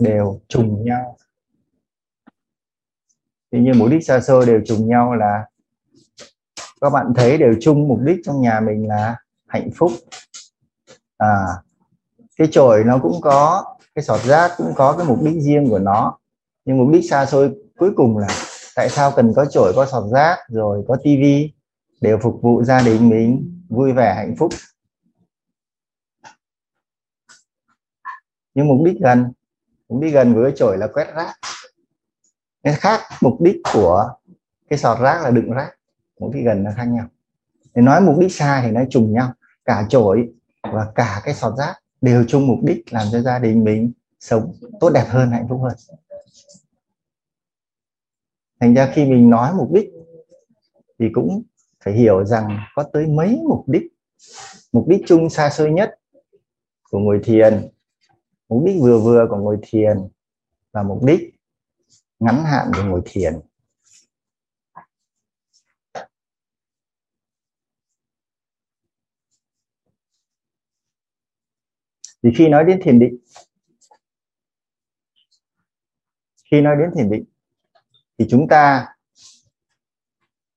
đều trùng nhau. Thì như mục đích xa xôi đều trùng nhau là các bạn thấy đều chung mục đích trong nhà mình là hạnh phúc. À cái chổi nó cũng có, cái sọt rác cũng có cái mục đích riêng của nó. Nhưng mục đích xa xôi cuối cùng là tại sao cần có chổi, có sọt rác, rồi có tivi đều phục vụ gia đình mình vui vẻ, hạnh phúc? Nhưng mục đích gần cũng đi gần với cái chổi là quét rác. Nên khác, mục đích của cái sọt rác là đựng rác. Mục đi gần nó khác nhau. Để nói mục đích xa thì nó trùng nhau. Cả chổi và cả cái sọt rác đều chung mục đích làm cho gia đình mình sống tốt đẹp hơn, hạnh phúc hơn. Thành ra khi mình nói mục đích thì cũng phải hiểu rằng có tới mấy mục đích. Mục đích chung xa xôi nhất của ngồi thiền mục đích vừa vừa của ngồi thiền và mục đích ngắn hạn của ngồi thiền. Thì khi nói đến thiền định, khi nói đến thiền định thì chúng ta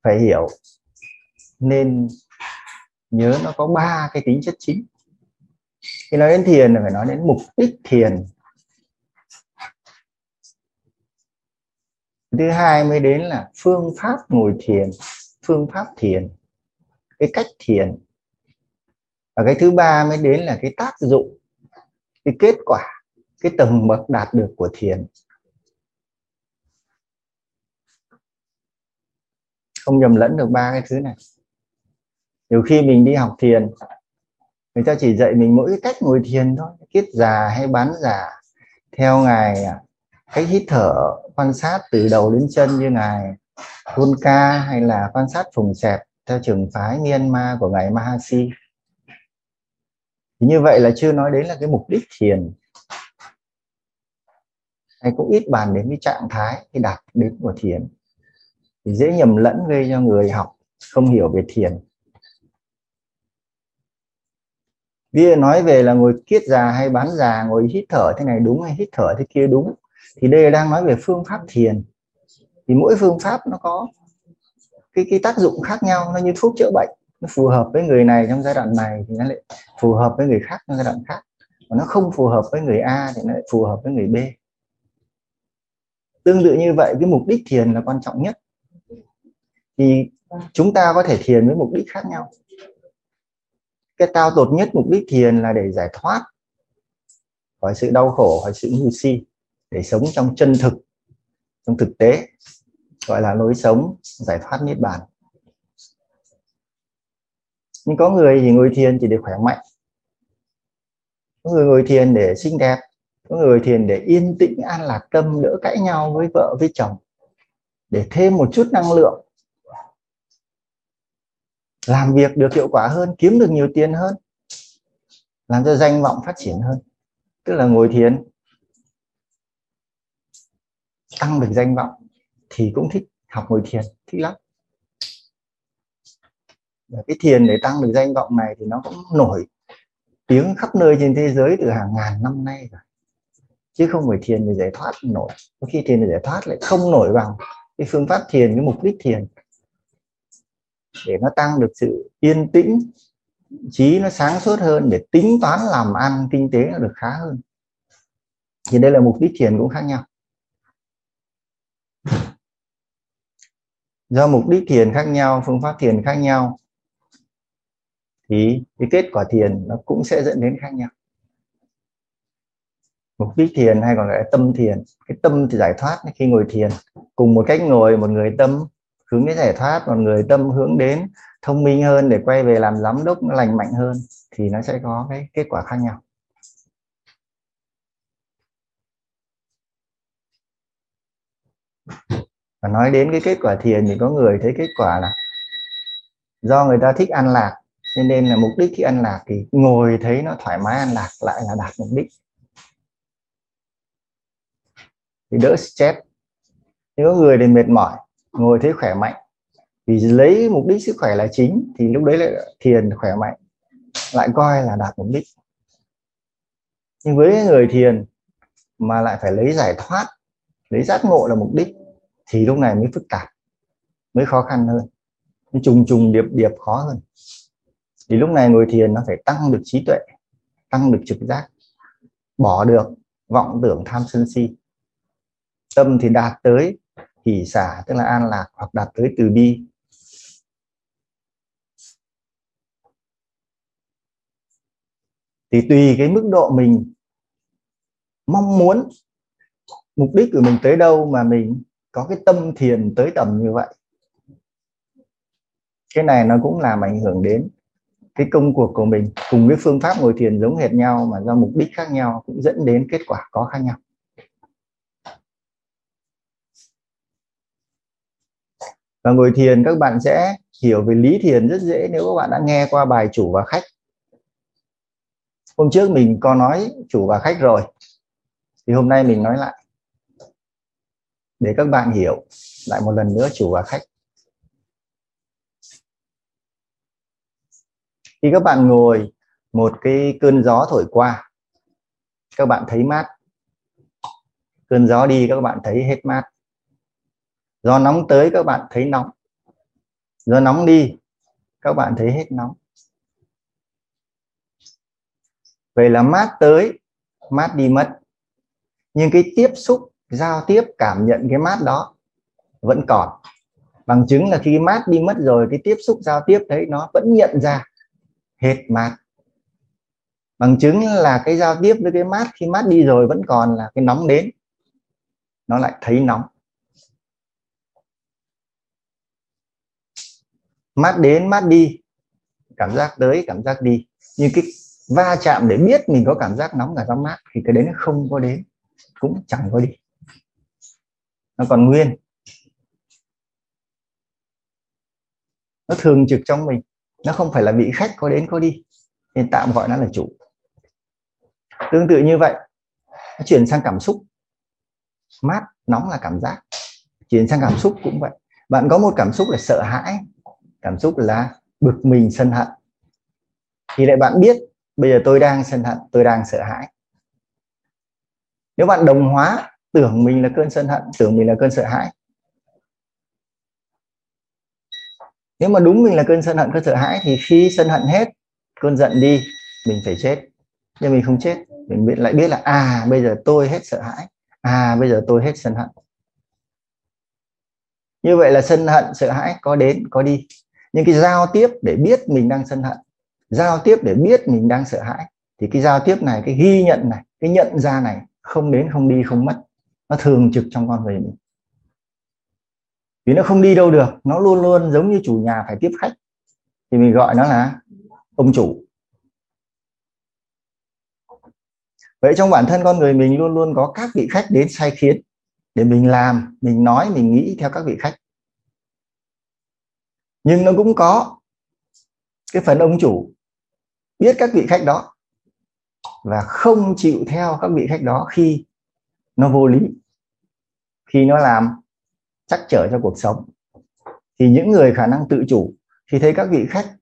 phải hiểu nên nhớ nó có ba cái tính chất chính khi nói đến thiền là phải nói đến mục đích thiền. Thứ hai mới đến là phương pháp ngồi thiền, phương pháp thiền, cái cách thiền. Và cái thứ ba mới đến là cái tác dụng, cái kết quả, cái tầng bậc đạt được của thiền. Không nhầm lẫn được ba cái thứ này. Nhiều khi mình đi học thiền người ta chỉ dạy mình mỗi cái cách ngồi thiền thôi, kiết già hay bán già, theo ngài à, cách hít thở, quan sát từ đầu đến chân như ngài Ca hay là quan sát phùng xẹp theo trường phái Myanmar của ngài Mahasi thì như vậy là chưa nói đến là cái mục đích thiền. Hay cũng ít bàn đến cái trạng thái, cái đạt đến của thiền. Thì dễ nhầm lẫn gây cho người học không hiểu về thiền. Bia nói về là ngồi kiết già hay bán già, ngồi hít thở thế này đúng hay hít thở thế kia đúng. Thì đây đang nói về phương pháp thiền. Thì mỗi phương pháp nó có cái cái tác dụng khác nhau, nó như thuốc chữa bệnh, nó phù hợp với người này trong giai đoạn này thì nó lại phù hợp với người khác trong giai đoạn khác. Và nó không phù hợp với người A thì nó lại phù hợp với người B. Tương tự như vậy, cái mục đích thiền là quan trọng nhất. Thì chúng ta có thể thiền với mục đích khác nhau cái cao tột nhất mục đích thiền là để giải thoát khỏi sự đau khổ, khỏi sự ngu si, để sống trong chân thực, trong thực tế, gọi là lối sống giải thoát niết bàn. Nhưng có người thì ngồi thiền chỉ để khỏe mạnh, có người ngồi thiền để xinh đẹp, có người thiền để yên tĩnh an lạc tâm, đỡ cãi nhau với vợ, với chồng, để thêm một chút năng lượng làm việc được hiệu quả hơn, kiếm được nhiều tiền hơn, làm cho danh vọng phát triển hơn. Tức là ngồi thiền, tăng được danh vọng thì cũng thích học ngồi thiền, thích lắm. Và cái thiền để tăng được danh vọng này thì nó cũng nổi tiếng khắp nơi trên thế giới từ hàng ngàn năm nay rồi. Chứ không phải thiền để giải thoát nổi. Có khi thiền để giải thoát lại không nổi bằng cái phương pháp thiền, cái mục đích thiền để nó tăng được sự yên tĩnh, trí nó sáng suốt hơn, để tính toán làm ăn, kinh tế nó được khá hơn. Thì đây là mục đích thiền cũng khác nhau. Do mục đích thiền khác nhau, phương pháp thiền khác nhau, thì cái kết quả thiền nó cũng sẽ dẫn đến khác nhau. Mục đích thiền hay còn gọi là tâm thiền. Cái tâm thì giải thoát, khi ngồi thiền, cùng một cách ngồi, một người tâm hướng đến giải thoát, còn người tâm hướng đến thông minh hơn để quay về làm giám đốc nó lành mạnh hơn, thì nó sẽ có cái kết quả khác nhau. Và nói đến cái kết quả thiền thì có người thấy kết quả là do người ta thích ăn lạc nên nên là mục đích khi ăn lạc thì ngồi thấy nó thoải mái ăn lạc lại là đạt mục đích. Thì đỡ stress. Nếu người thì mệt mỏi ngồi thấy khỏe mạnh. Vì lấy mục đích sức khỏe là chính, thì lúc đấy lại thiền khỏe mạnh, lại coi là đạt mục đích. Nhưng với người thiền mà lại phải lấy giải thoát, lấy giác ngộ là mục đích, thì lúc này mới phức tạp, mới khó khăn hơn, mới trùng trùng điệp điệp khó hơn. Thì lúc này ngồi thiền nó phải tăng được trí tuệ, tăng được trực giác, bỏ được vọng tưởng tham sân si. Tâm thì đạt tới hỷ xả, tức là an lạc hoặc đạt tới từ bi. Thì tùy cái mức độ mình mong muốn, mục đích của mình tới đâu mà mình có cái tâm thiền tới tầm như vậy. Cái này nó cũng làm ảnh hưởng đến cái công cuộc của mình. Cùng cái phương pháp ngồi thiền giống hệt nhau mà do mục đích khác nhau, cũng dẫn đến kết quả có khác nhau. Và ngồi thiền, các bạn sẽ hiểu về lý thiền rất dễ nếu các bạn đã nghe qua bài chủ và khách. Hôm trước mình có nói chủ và khách rồi, thì hôm nay mình nói lại. Để các bạn hiểu lại một lần nữa chủ và khách. Khi các bạn ngồi một cái cơn gió thổi qua, các bạn thấy mát. Cơn gió đi các bạn thấy hết mát do nóng tới các bạn thấy nóng. Do nóng đi, các bạn thấy hết nóng. Vậy là mát tới, mát đi mất. Nhưng cái tiếp xúc, giao tiếp, cảm nhận cái mát đó vẫn còn. Bằng chứng là khi mát đi mất rồi, cái tiếp xúc, giao tiếp đấy nó vẫn nhận ra hết mát. Bằng chứng là cái giao tiếp với cái mát, khi mát đi rồi vẫn còn là cái nóng đến. Nó lại thấy nóng. Mát đến, mát đi. Cảm giác tới, cảm giác đi. Nhưng cái va chạm để biết mình có cảm giác nóng cảm giác mát, thì cái đấy nó không có đến, cũng chẳng có đi. Nó còn nguyên. Nó thường trực trong mình. Nó không phải là vị khách có đến, có đi. Nên tạm gọi nó là chủ. Tương tự như vậy, nó chuyển sang cảm xúc. Mát, nóng là cảm giác. Chuyển sang cảm xúc cũng vậy. Bạn có một cảm xúc là sợ hãi cảm xúc là bực mình, sân hận. Thì lại bạn biết, bây giờ tôi đang sân hận, tôi đang sợ hãi. Nếu bạn đồng hóa, tưởng mình là cơn sân hận, tưởng mình là cơn sợ hãi. Nếu mà đúng mình là cơn sân hận, cơn sợ hãi thì khi sân hận hết, cơn giận đi, mình phải chết. Nhưng mình không chết, mình biết, lại biết là à bây giờ tôi hết sợ hãi à bây giờ tôi hết sân hận. Như vậy là sân hận, sợ hãi có đến, có đi nhưng cái giao tiếp để biết mình đang sân hận, giao tiếp để biết mình đang sợ hãi, thì cái giao tiếp này, cái ghi nhận này, cái nhận ra này không đến không đi không mất. Nó thường trực trong con người mình. Vì nó không đi đâu được, nó luôn luôn giống như chủ nhà phải tiếp khách. Thì mình gọi nó là ông chủ. Vậy trong bản thân con người mình luôn luôn có các vị khách đến sai khiến để mình làm, mình nói, mình nghĩ theo các vị khách nhưng nó cũng có cái phần ông chủ biết các vị khách đó và không chịu theo các vị khách đó khi nó vô lý, khi nó làm chắc trở cho cuộc sống. Thì những người khả năng tự chủ khi thấy các vị khách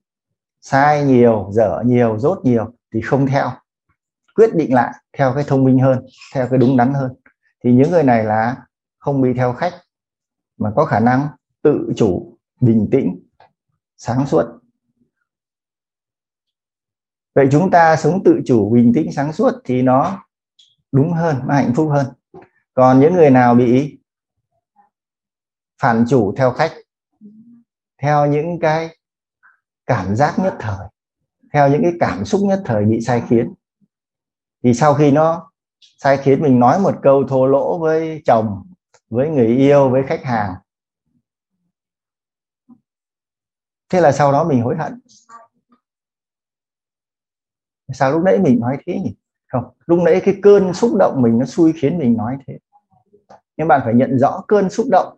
sai nhiều, dở nhiều, dốt nhiều thì không theo, quyết định lại theo cái thông minh hơn, theo cái đúng đắn hơn. Thì những người này là không bị theo khách mà có khả năng tự chủ, bình tĩnh sáng suốt. Vậy chúng ta sống tự chủ, bình tĩnh, sáng suốt thì nó đúng hơn, nó hạnh phúc hơn. Còn những người nào bị phản chủ theo khách theo những cái cảm giác nhất thời, theo những cái cảm xúc nhất thời bị sai khiến, thì sau khi nó sai khiến mình nói một câu thô lỗ với chồng, với người yêu, với khách hàng thế là sau đó mình hối hận. Sao lúc nãy mình nói thế nhỉ? Không, lúc nãy cái cơn xúc động mình nó xui khiến mình nói thế. Nhưng bạn phải nhận rõ cơn xúc động.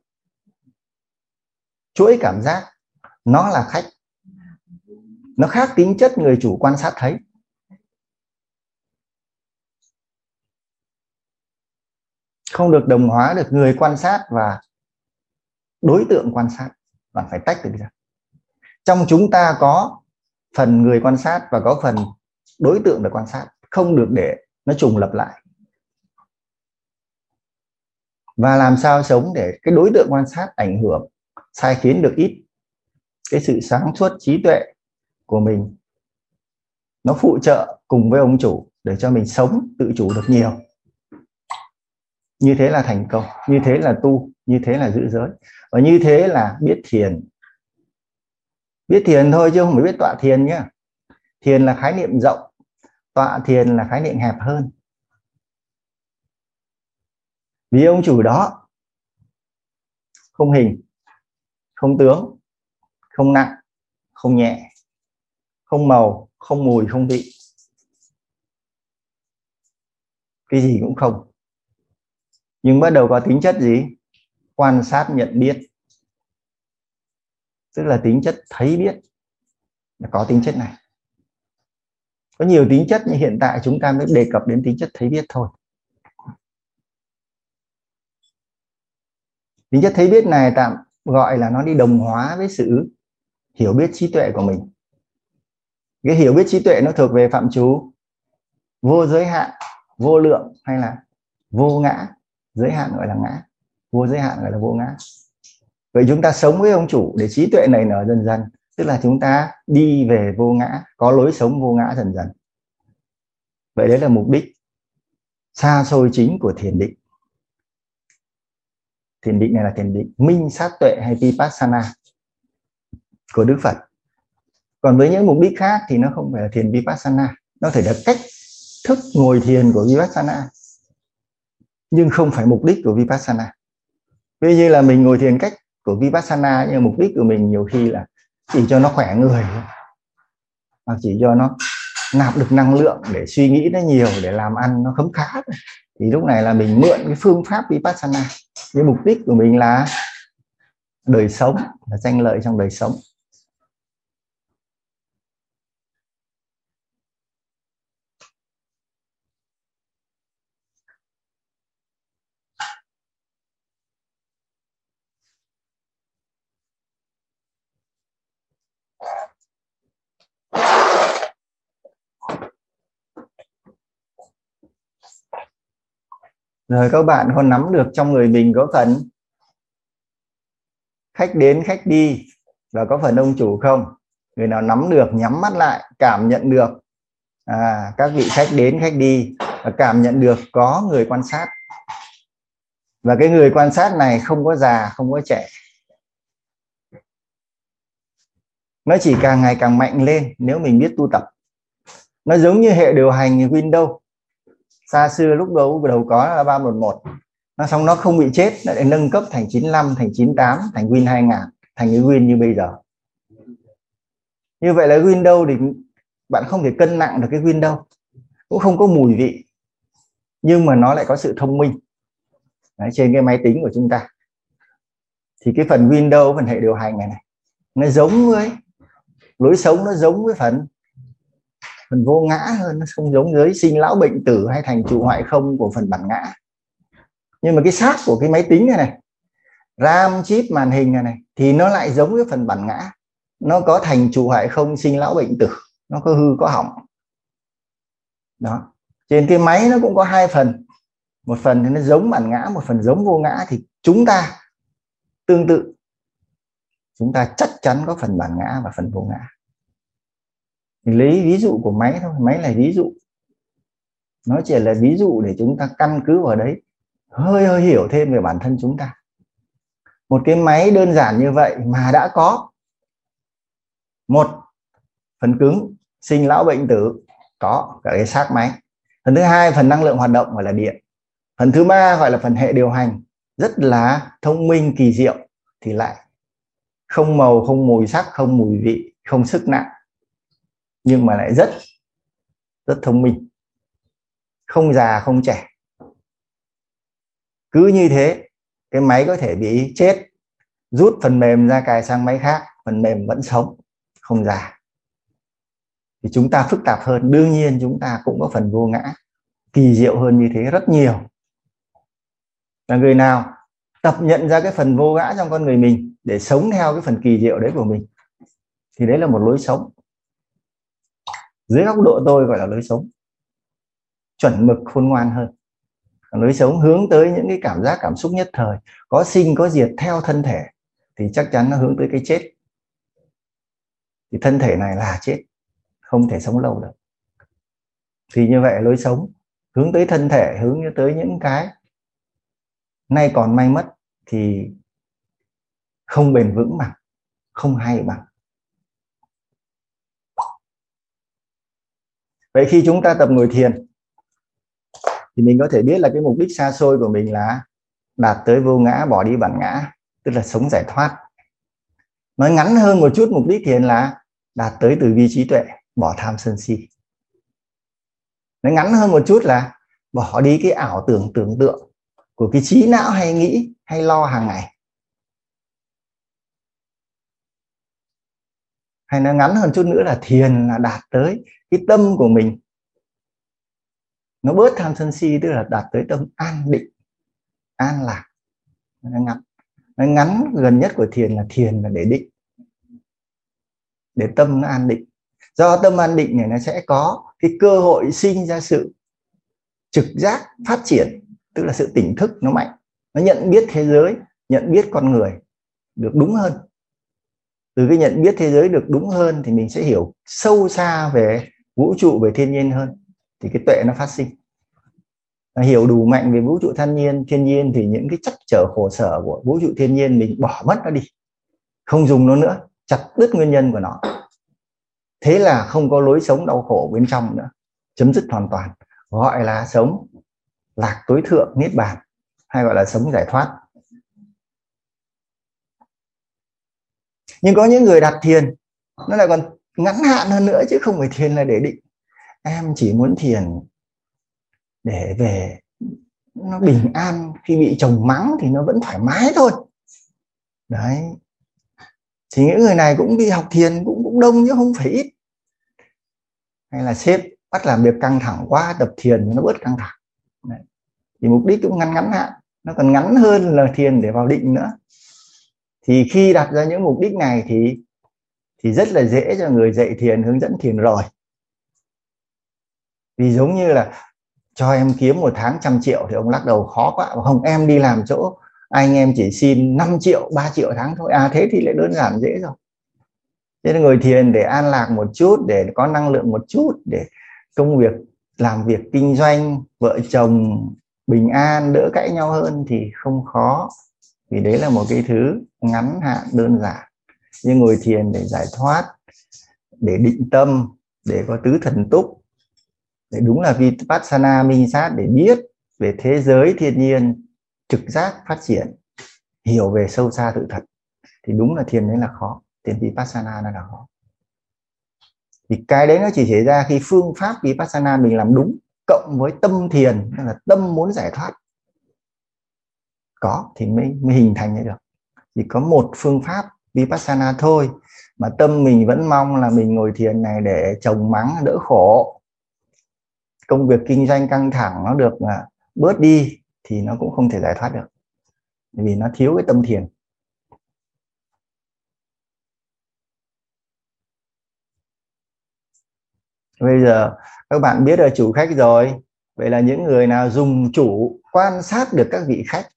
Chuỗi cảm giác, nó là khách. Nó khác tính chất người chủ quan sát thấy. Không được đồng hóa được người quan sát và đối tượng quan sát. Bạn phải tách được ra trong chúng ta có phần người quan sát và có phần đối tượng để quan sát, không được để nó trùng lập lại. Và làm sao sống để cái đối tượng quan sát ảnh hưởng, sai khiến được ít cái sự sáng suốt trí tuệ của mình. Nó phụ trợ cùng với ông chủ để cho mình sống tự chủ được nhiều. Như thế là thành công, như thế là tu, như thế là giữ giới. Và như thế là biết thiền biết thiền thôi chứ không phải biết tọa thiền nhá. thiền là khái niệm rộng, tọa thiền là khái niệm hẹp hơn. Vì ông chủ đó không hình, không tướng, không nặng, không nhẹ, không màu, không mùi, không vị. Cái gì cũng không. Nhưng bắt đầu có tính chất gì? Quan sát, nhận biết tức là tính chất thấy biết là có tính chất này. Có nhiều tính chất nhưng hiện tại chúng ta mới đề cập đến tính chất thấy biết thôi. Tính chất thấy biết này tạm gọi là nó đi đồng hóa với sự hiểu biết trí tuệ của mình. Cái hiểu biết trí tuệ nó thuộc về phạm trù, vô giới hạn, vô lượng hay là vô ngã. Giới hạn gọi là ngã, vô giới hạn gọi là vô ngã vậy chúng ta sống với ông chủ để trí tuệ này nở dần dần, tức là chúng ta đi về vô ngã, có lối sống vô ngã dần dần. Vậy đấy là mục đích xa xôi chính của thiền định. Thiền định này là thiền định minh sát tuệ hay vipassana của đức phật. Còn với những mục đích khác thì nó không phải là thiền vipassana, nó thể là cách thức ngồi thiền của vipassana, nhưng không phải mục đích của vipassana. Ví như là mình ngồi thiền cách của vipassana nhưng mục đích của mình nhiều khi là chỉ cho nó khỏe người hoặc chỉ cho nó nạp được năng lượng để suy nghĩ nó nhiều, để làm ăn nó khấm khá thì lúc này là mình mượn cái phương pháp vipassana. Cái mục đích của mình là đời sống, là danh lợi trong đời sống. Rồi các bạn có nắm được trong người mình có phần khách đến khách đi và có phần ông chủ không? Người nào nắm được nhắm mắt lại cảm nhận được. À, các vị khách đến khách đi và cảm nhận được có người quan sát. Và cái người quan sát này không có già không có trẻ. Nó chỉ càng ngày càng mạnh lên nếu mình biết tu tập. Nó giống như hệ điều hành Windows xa xưa lúc đầu đầu có là 311 nó xong nó không bị chết nó lại nâng cấp thành 95 thành 98 thành Win 2000 thành cái Win như bây giờ. Như vậy là Windows thì bạn không thể cân nặng được cái Windows cũng không có mùi vị nhưng mà nó lại có sự thông minh. Đấy, trên cái máy tính của chúng ta. Thì cái phần Windows phần hệ điều hành này này nó giống với lối sống nó giống với phần phần vô ngã hơn, nó không giống giới sinh lão bệnh tử hay thành trụ hoại không của phần bản ngã. Nhưng mà cái xác của cái máy tính này này, ram chip màn hình này này, thì nó lại giống với phần bản ngã. Nó có thành trụ hoại không sinh lão bệnh tử, nó có hư có hỏng. Đó. Trên cái máy nó cũng có hai phần. Một phần thì nó giống bản ngã, một phần giống vô ngã, thì chúng ta tương tự. Chúng ta chắc chắn có phần bản ngã và phần vô ngã mình lấy ví dụ của máy thôi, máy là ví dụ. Nó chỉ là ví dụ để chúng ta căn cứ vào đấy, hơi hơi hiểu thêm về bản thân chúng ta. Một cái máy đơn giản như vậy mà đã có. Một, phần cứng, sinh lão bệnh tử, có cả cái xác máy. Phần thứ hai, phần năng lượng hoạt động gọi là điện. Phần thứ ba gọi là phần hệ điều hành, rất là thông minh, kỳ diệu, thì lại không màu, không mùi sắc, không mùi vị, không sức nặng nhưng mà lại rất rất thông minh. Không già, không trẻ. Cứ như thế, cái máy có thể bị chết, rút phần mềm ra cài sang máy khác, phần mềm vẫn sống, không già. Thì chúng ta phức tạp hơn. Đương nhiên chúng ta cũng có phần vô ngã, kỳ diệu hơn như thế rất nhiều. Là người nào tập nhận ra cái phần vô ngã trong con người mình để sống theo cái phần kỳ diệu đấy của mình, thì đấy là một lối sống dưới góc độ tôi gọi là lối sống. Chuẩn mực khôn ngoan hơn. Lối sống hướng tới những cái cảm giác, cảm xúc nhất thời. Có sinh, có diệt theo thân thể thì chắc chắn nó hướng tới cái chết. Thì thân thể này là chết. Không thể sống lâu được. Thì như vậy lối sống hướng tới thân thể, hướng tới những cái nay còn may mất thì không bền vững bằng không hay bằng vậy khi chúng ta tập ngồi thiền, thì mình có thể biết là cái mục đích xa xôi của mình là đạt tới vô ngã, bỏ đi bản ngã, tức là sống giải thoát. Nói ngắn hơn một chút, mục đích thiền là đạt tới từ vi trí tuệ, bỏ tham sân si. Nói ngắn hơn một chút là bỏ đi cái ảo tưởng tưởng tượng của cái trí não hay nghĩ hay lo hàng ngày. Hay nói ngắn hơn chút nữa là thiền là đạt tới cái tâm của mình, nó bớt tham sân si, tức là đạt tới tâm an định, an lạc. Nó ngắn nó ngắn gần nhất của thiền là thiền là để định, để tâm nó an định. Do tâm an định này nó sẽ có cái cơ hội sinh ra sự trực giác phát triển, tức là sự tỉnh thức nó mạnh. Nó nhận biết thế giới, nhận biết con người được đúng hơn. Từ cái nhận biết thế giới được đúng hơn thì mình sẽ hiểu sâu xa về vũ trụ về thiên nhiên hơn, thì cái tuệ nó phát sinh. Hiểu đủ mạnh về vũ trụ thiên nhiên thiên nhiên thì những cái chắc trở khổ sở của vũ trụ thiên nhiên mình bỏ mất nó đi. Không dùng nó nữa, chặt đứt nguyên nhân của nó. Thế là không có lối sống đau khổ bên trong nữa, chấm dứt hoàn toàn. Gọi là sống lạc tối thượng, niết bàn, hay gọi là sống giải thoát. Nhưng có những người đặt thiền, nó lại còn ngắn hạn hơn nữa chứ không phải thiền là để định. Em chỉ muốn thiền để về nó bình an, khi bị chồng mắng thì nó vẫn thoải mái thôi. Đấy. Thì những người này cũng đi học thiền cũng cũng đông chứ không phải ít. Hay là sếp bắt làm việc căng thẳng quá tập thiền nó bớt căng thẳng. Đấy. thì mục đích cũng ngắn ngắn hạn, nó còn ngắn hơn là thiền để vào định nữa. Thì khi đặt ra những mục đích này thì thì rất là dễ cho người dạy thiền, hướng dẫn thiền rồi. Vì giống như là cho em kiếm một tháng trăm triệu thì ông lắc đầu khó quá. Không, em đi làm chỗ, anh em chỉ xin 5 triệu 3 triệu tháng thôi. À thế thì lại đơn giản dễ rồi. Thế nên người thiền để an lạc một chút, để có năng lượng một chút, để công việc, làm việc kinh doanh, vợ chồng bình an, đỡ cãi nhau hơn thì không khó. Vì đấy là một cái thứ ngắn hạn, đơn giản như ngồi thiền để giải thoát để định tâm để có tứ thần túc để đúng là vipassana minh sát để biết về thế giới thiên nhiên trực giác phát triển hiểu về sâu xa tự thật thì đúng là thiền đấy là khó. Thiền vipassana nó là khó. Thì cái đấy nó chỉ xảy ra khi phương pháp vipassana mình làm đúng cộng với tâm thiền là tâm muốn giải thoát. Có thì mới, mới hình thành ra được. Chỉ có một phương pháp vipassana thôi. Mà tâm mình vẫn mong là mình ngồi thiền này để chồng mắng, đỡ khổ. Công việc kinh doanh căng thẳng nó được à, bớt đi thì nó cũng không thể giải thoát được. Vì nó thiếu cái tâm thiền. Bây giờ các bạn biết là chủ khách rồi. Vậy là những người nào dùng chủ quan sát được các vị khách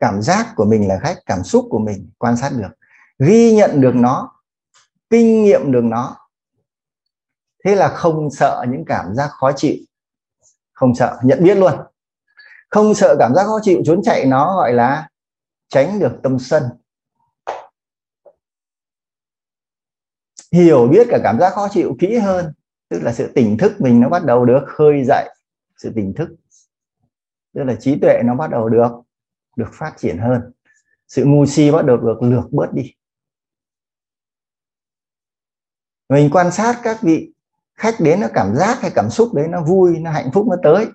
cảm giác của mình là khách cảm xúc của mình, quan sát được, ghi nhận được nó, kinh nghiệm được nó. Thế là không sợ những cảm giác khó chịu, không sợ, nhận biết luôn. Không sợ cảm giác khó chịu, trốn chạy nó gọi là tránh được tâm sân. Hiểu biết cả cảm giác khó chịu kỹ hơn, tức là sự tỉnh thức mình nó bắt đầu được khơi dậy, sự tỉnh thức, tức là trí tuệ nó bắt đầu được được phát triển hơn. Sự ngu si bắt đầu được lược bớt đi. Mình quan sát các vị khách đến, nó cảm giác hay cảm xúc đấy nó vui, nó hạnh phúc, nó tới.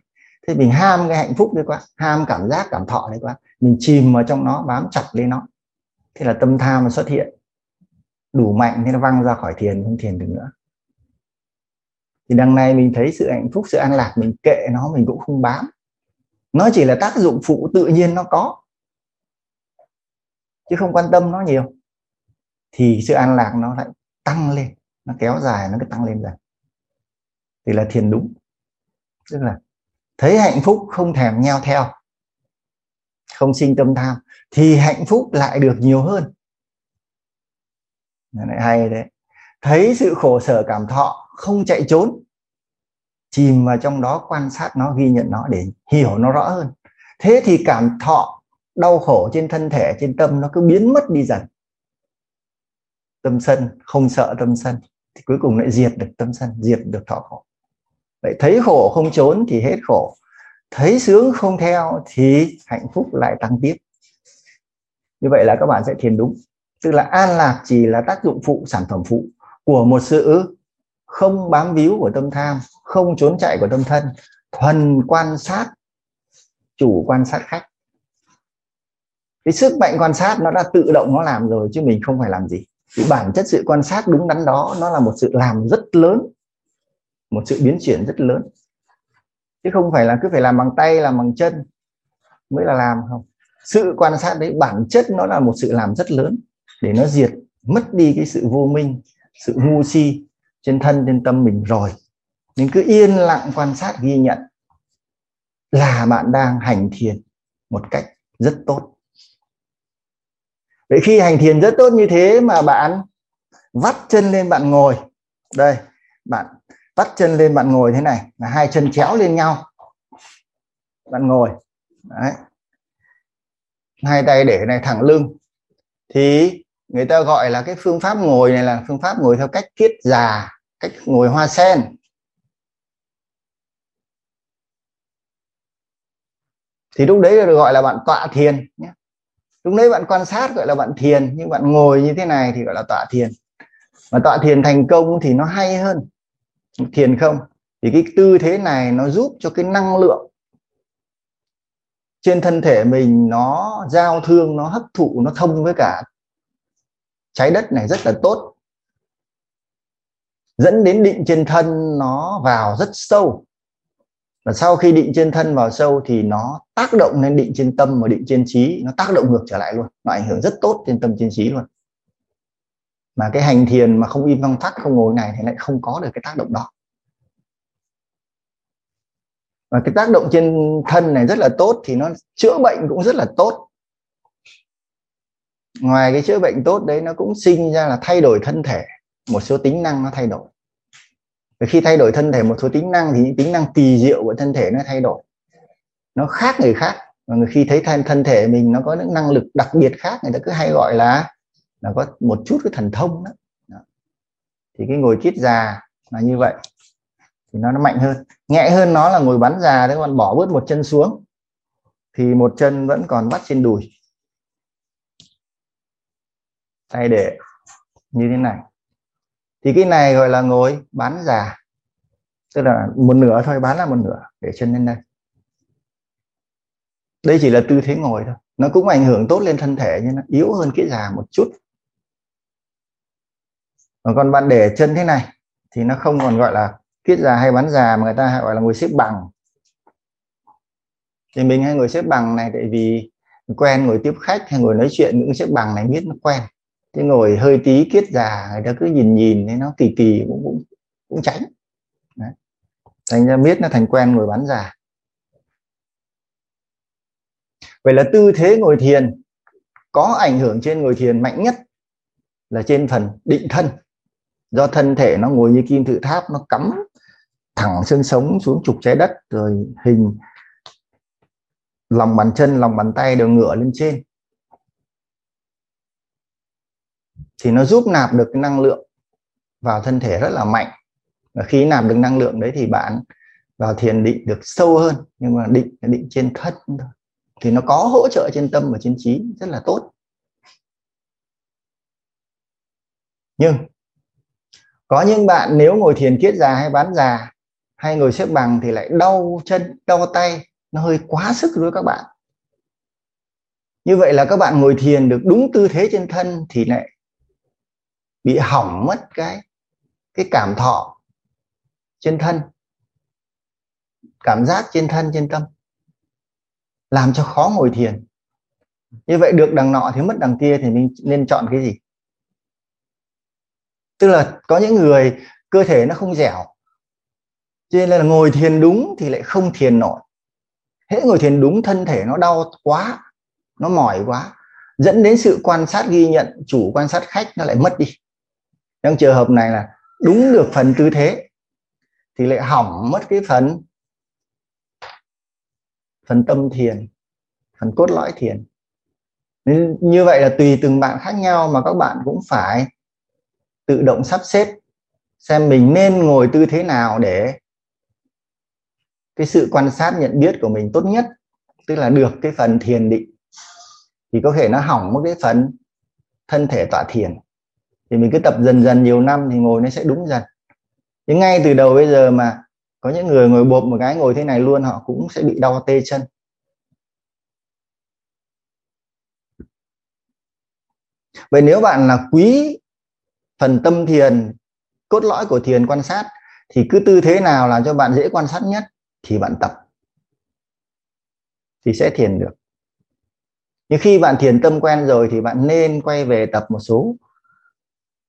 Thế mình ham cái hạnh phúc đấy quá, ham cảm giác, cảm thọ đấy quá. Mình chìm vào trong nó, bám chặt lên nó. Thế là tâm tham nó xuất hiện. Đủ mạnh thế nó văng ra khỏi thiền, không thiền được nữa. Thì đằng này mình thấy sự hạnh phúc, sự an lạc, mình kệ nó, mình cũng không bám nó chỉ là tác dụng phụ tự nhiên nó có, chứ không quan tâm nó nhiều. Thì sự an lạc nó lại tăng lên, nó kéo dài, nó cứ tăng lên dần. Thì là thiền đúng. Tức là thấy hạnh phúc không thèm nheo theo, không sinh tâm tham, thì hạnh phúc lại được nhiều hơn. Này hay đấy. Thấy sự khổ sở cảm thọ, không chạy trốn chìm vào trong đó, quan sát nó, ghi nhận nó để hiểu nó rõ hơn. Thế thì cảm thọ đau khổ trên thân thể, trên tâm nó cứ biến mất đi dần. Tâm sân, không sợ tâm sân, thì cuối cùng lại diệt được tâm sân, diệt được thọ khổ. Vậy thấy khổ không trốn thì hết khổ. Thấy sướng không theo thì hạnh phúc lại tăng tiếp. Như vậy là các bạn sẽ thiền đúng. Tức là an lạc chỉ là tác dụng phụ, sản phẩm phụ của một sự không bám víu của tâm tham, không trốn chạy của tâm thân, thuần quan sát, chủ quan sát khách. Cái sức mạnh quan sát nó đã tự động nó làm rồi, chứ mình không phải làm gì. Thì bản chất sự quan sát đúng đắn đó, nó là một sự làm rất lớn, một sự biến chuyển rất lớn. Chứ không phải là cứ phải làm bằng tay, làm bằng chân mới là làm không. Sự quan sát đấy, bản chất nó là một sự làm rất lớn để nó diệt, mất đi cái sự vô minh, sự ngu si trên thân, trên tâm mình rồi. Nên cứ yên lặng quan sát, ghi nhận là bạn đang hành thiền một cách rất tốt. Vậy khi hành thiền rất tốt như thế mà bạn vắt chân lên bạn ngồi. Đây, bạn vắt chân lên bạn ngồi thế này, là hai chân chéo lên nhau. Bạn ngồi. Đấy. hai tay để này thẳng lưng. Thì người ta gọi là cái phương pháp ngồi này là phương pháp ngồi theo cách kiết già cách ngồi hoa sen. Thì lúc đấy được gọi là bạn tọa thiền nhé. Lúc đấy bạn quan sát gọi là bạn thiền, nhưng bạn ngồi như thế này thì gọi là tọa thiền. Mà tọa thiền thành công thì nó hay hơn. Thiền không? Thì cái tư thế này nó giúp cho cái năng lượng trên thân thể mình nó giao thương, nó hấp thụ, nó thông với cả trái đất này rất là tốt dẫn đến định trên thân nó vào rất sâu. Và sau khi định trên thân vào sâu thì nó tác động lên định trên tâm và định trên trí, nó tác động ngược trở lại luôn, nó ảnh hưởng rất tốt trên tâm trên trí luôn. Mà cái hành thiền mà không im phăng phát, không ngồi này thì lại không có được cái tác động đó. Và cái tác động trên thân này rất là tốt thì nó chữa bệnh cũng rất là tốt. Ngoài cái chữa bệnh tốt đấy, nó cũng sinh ra là thay đổi thân thể một số tính năng nó thay đổi. Và khi thay đổi thân thể một số tính năng thì những tính năng kỳ diệu của thân thể nó thay đổi. Nó khác người khác. Và người khi thấy thân thân thể mình nó có những năng lực đặc biệt khác người ta cứ hay gọi là là có một chút cái thần thông đó, đó. thì cái ngồi kiết già là như vậy. Thì nó nó mạnh hơn. Nhẹ hơn nó là ngồi bắn già đấy còn bỏ bớt một chân xuống thì một chân vẫn còn bắt trên đùi. Tay để như thế này thì cái này gọi là ngồi bán già tức là một nửa thôi, bán là một nửa để chân lên đây. Đây chỉ là tư thế ngồi thôi. Nó cũng ảnh hưởng tốt lên thân thể nhưng nó yếu hơn cái già một chút. Còn bạn để chân thế này thì nó không còn gọi là kiết già hay bán già mà người ta gọi là ngồi xếp bằng. Thì mình hay ngồi xếp bằng này tại vì quen ngồi tiếp khách hay ngồi nói chuyện những xếp bằng này biết nó quen thế ngồi hơi tí kiết già, người ta cứ nhìn nhìn, thấy nó kỳ kỳ cũng cũng cũng tránh. Đấy. thành ra biết nó thành quen ngồi bán già. Vậy là tư thế ngồi thiền có ảnh hưởng trên ngồi thiền mạnh nhất là trên phần định thân. Do thân thể nó ngồi như kim tự tháp, nó cắm thẳng xương sống xuống trục trái đất, rồi hình lòng bàn chân, lòng bàn tay đều ngửa lên trên. Thì nó giúp nạp được cái năng lượng vào thân thể rất là mạnh. Và khi nạp được năng lượng đấy thì bạn vào thiền định được sâu hơn, nhưng mà định định trên thân thôi. Thì nó có hỗ trợ trên tâm và trên trí rất là tốt. Nhưng có những bạn nếu ngồi thiền kiết già hay bán già hay ngồi xếp bằng thì lại đau chân, đau tay, nó hơi quá sức với các bạn. Như vậy là các bạn ngồi thiền được đúng tư thế trên thân thì lại bị hỏng mất cái cái cảm thọ trên thân, cảm giác trên thân, trên tâm, làm cho khó ngồi thiền. Như vậy được đằng nọ thì mất đằng kia thì mình nên chọn cái gì? Tức là có những người cơ thể nó không dẻo, cho nên là ngồi thiền đúng thì lại không thiền nổi. Hễ ngồi thiền đúng, thân thể nó đau quá, nó mỏi quá, dẫn đến sự quan sát ghi nhận, chủ quan sát khách nó lại mất đi trong trường hợp này là đúng được phần tư thế thì lại hỏng mất cái phần phần tâm thiền, phần cốt lõi thiền. Nên như vậy là tùy từng bạn khác nhau mà các bạn cũng phải tự động sắp xếp xem mình nên ngồi tư thế nào để cái sự quan sát, nhận biết của mình tốt nhất, tức là được cái phần thiền định. Thì có thể nó hỏng một cái phần thân thể tọa thiền thì mình cứ tập dần dần nhiều năm thì ngồi nó sẽ đúng dần. Nhưng ngay từ đầu bây giờ mà có những người ngồi bộp một cái ngồi thế này luôn, họ cũng sẽ bị đau tê chân. Vậy nếu bạn là quý phần tâm thiền, cốt lõi của thiền quan sát, thì cứ tư thế nào làm cho bạn dễ quan sát nhất thì bạn tập. Thì sẽ thiền được. Nhưng khi bạn thiền tâm quen rồi thì bạn nên quay về tập một số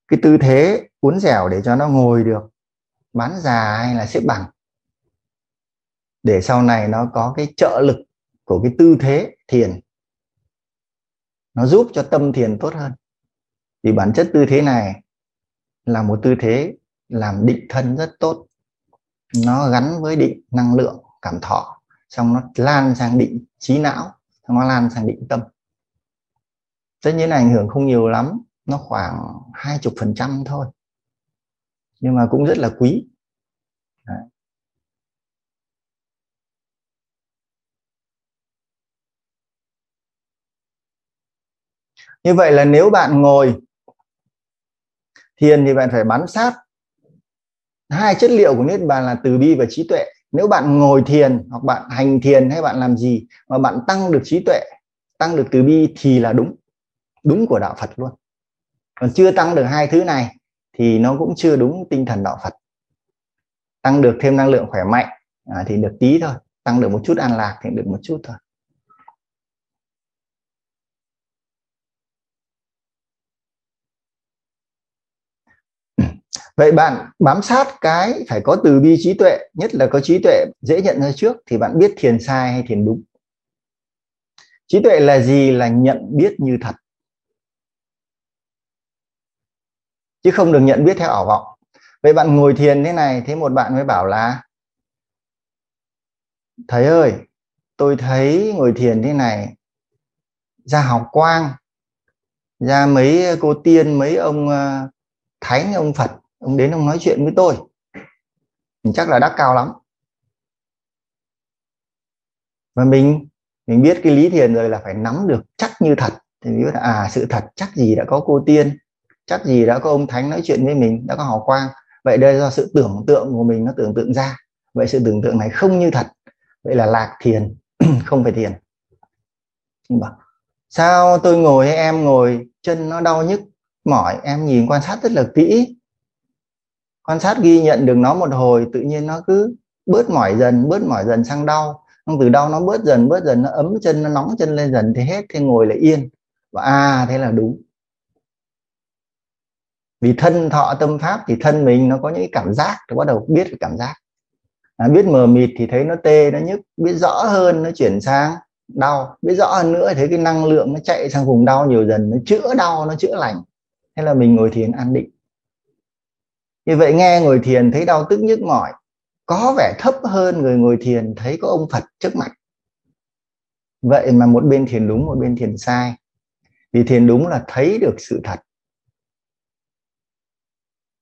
cái tư thế uốn dẻo để cho nó ngồi được bán già hay là xếp bằng. Để sau này nó có cái trợ lực của cái tư thế thiền, nó giúp cho tâm thiền tốt hơn. Vì bản chất tư thế này là một tư thế làm định thân rất tốt. Nó gắn với định năng lượng, cảm thọ, xong nó lan sang định trí não, xong nó lan sang định tâm. Tất nhiên là ảnh hưởng không nhiều lắm nó khoảng hai chục phần trăm thôi. Nhưng mà cũng rất là quý. Đấy. như vậy là nếu bạn ngồi thiền thì bạn phải bám sát hai chất liệu của niết bàn là từ bi và trí tuệ. Nếu bạn ngồi thiền hoặc bạn hành thiền hay bạn làm gì mà bạn tăng được trí tuệ, tăng được từ bi thì là đúng. Đúng của đạo phật luôn còn chưa tăng được hai thứ này thì nó cũng chưa đúng tinh thần đạo phật. Tăng được thêm năng lượng khỏe mạnh à, thì được tí thôi. Tăng được một chút an lạc thì được một chút thôi. Vậy bạn bám sát cái phải có từ bi trí tuệ nhất là có trí tuệ dễ nhận ra trước thì bạn biết thiền sai hay thiền đúng. Trí tuệ là gì là nhận biết như thật. Chứ không được nhận biết theo ảo vọng. Vậy bạn ngồi thiền thế này, thế một bạn mới bảo là, thầy ơi, tôi thấy ngồi thiền thế này ra học quang ra mấy cô tiên, mấy ông ờ, thánh, ông phật, ông đến ông nói chuyện với tôi. Mình chắc là đắc cao lắm. Và mình mình biết cái lý thiền rồi là phải nắm được chắc như thật. Thì biết là à sự thật chắc gì đã có cô tiên chắc gì đã có ông thánh nói chuyện với mình đã có hào quang. Vậy đây do sự tưởng tượng của mình nó tưởng tượng ra. Vậy sự tưởng tượng này không như thật. Vậy là lạc thiền không phải thiền. Bảo, sao tôi ngồi hay em ngồi chân nó đau nhức? Mỏi em nhìn quan sát rất là kỹ. Quan sát ghi nhận được nó một hồi tự nhiên nó cứ bớt mỏi dần bớt mỏi dần sang đau. Từ đau nó bớt dần bớt dần nó ấm chân nó nóng chân lên dần thì hết thì ngồi lại yên. Và à thế là đúng vì thân thọ tâm pháp thì thân mình nó có những cảm giác thì bắt đầu biết cảm giác. À, biết mờ mịt thì thấy nó tê nó nhức biết rõ hơn nó chuyển sang đau biết rõ hơn nữa thấy cái năng lượng nó chạy sang vùng đau nhiều dần nó chữa đau nó chữa lành. Thế là mình ngồi thiền an định. Như vậy nghe ngồi thiền thấy đau tức nhức mỏi có vẻ thấp hơn người ngồi thiền thấy có ông phật trước mặt. Vậy mà một bên thiền đúng một bên thiền sai. Vì thiền đúng là thấy được sự thật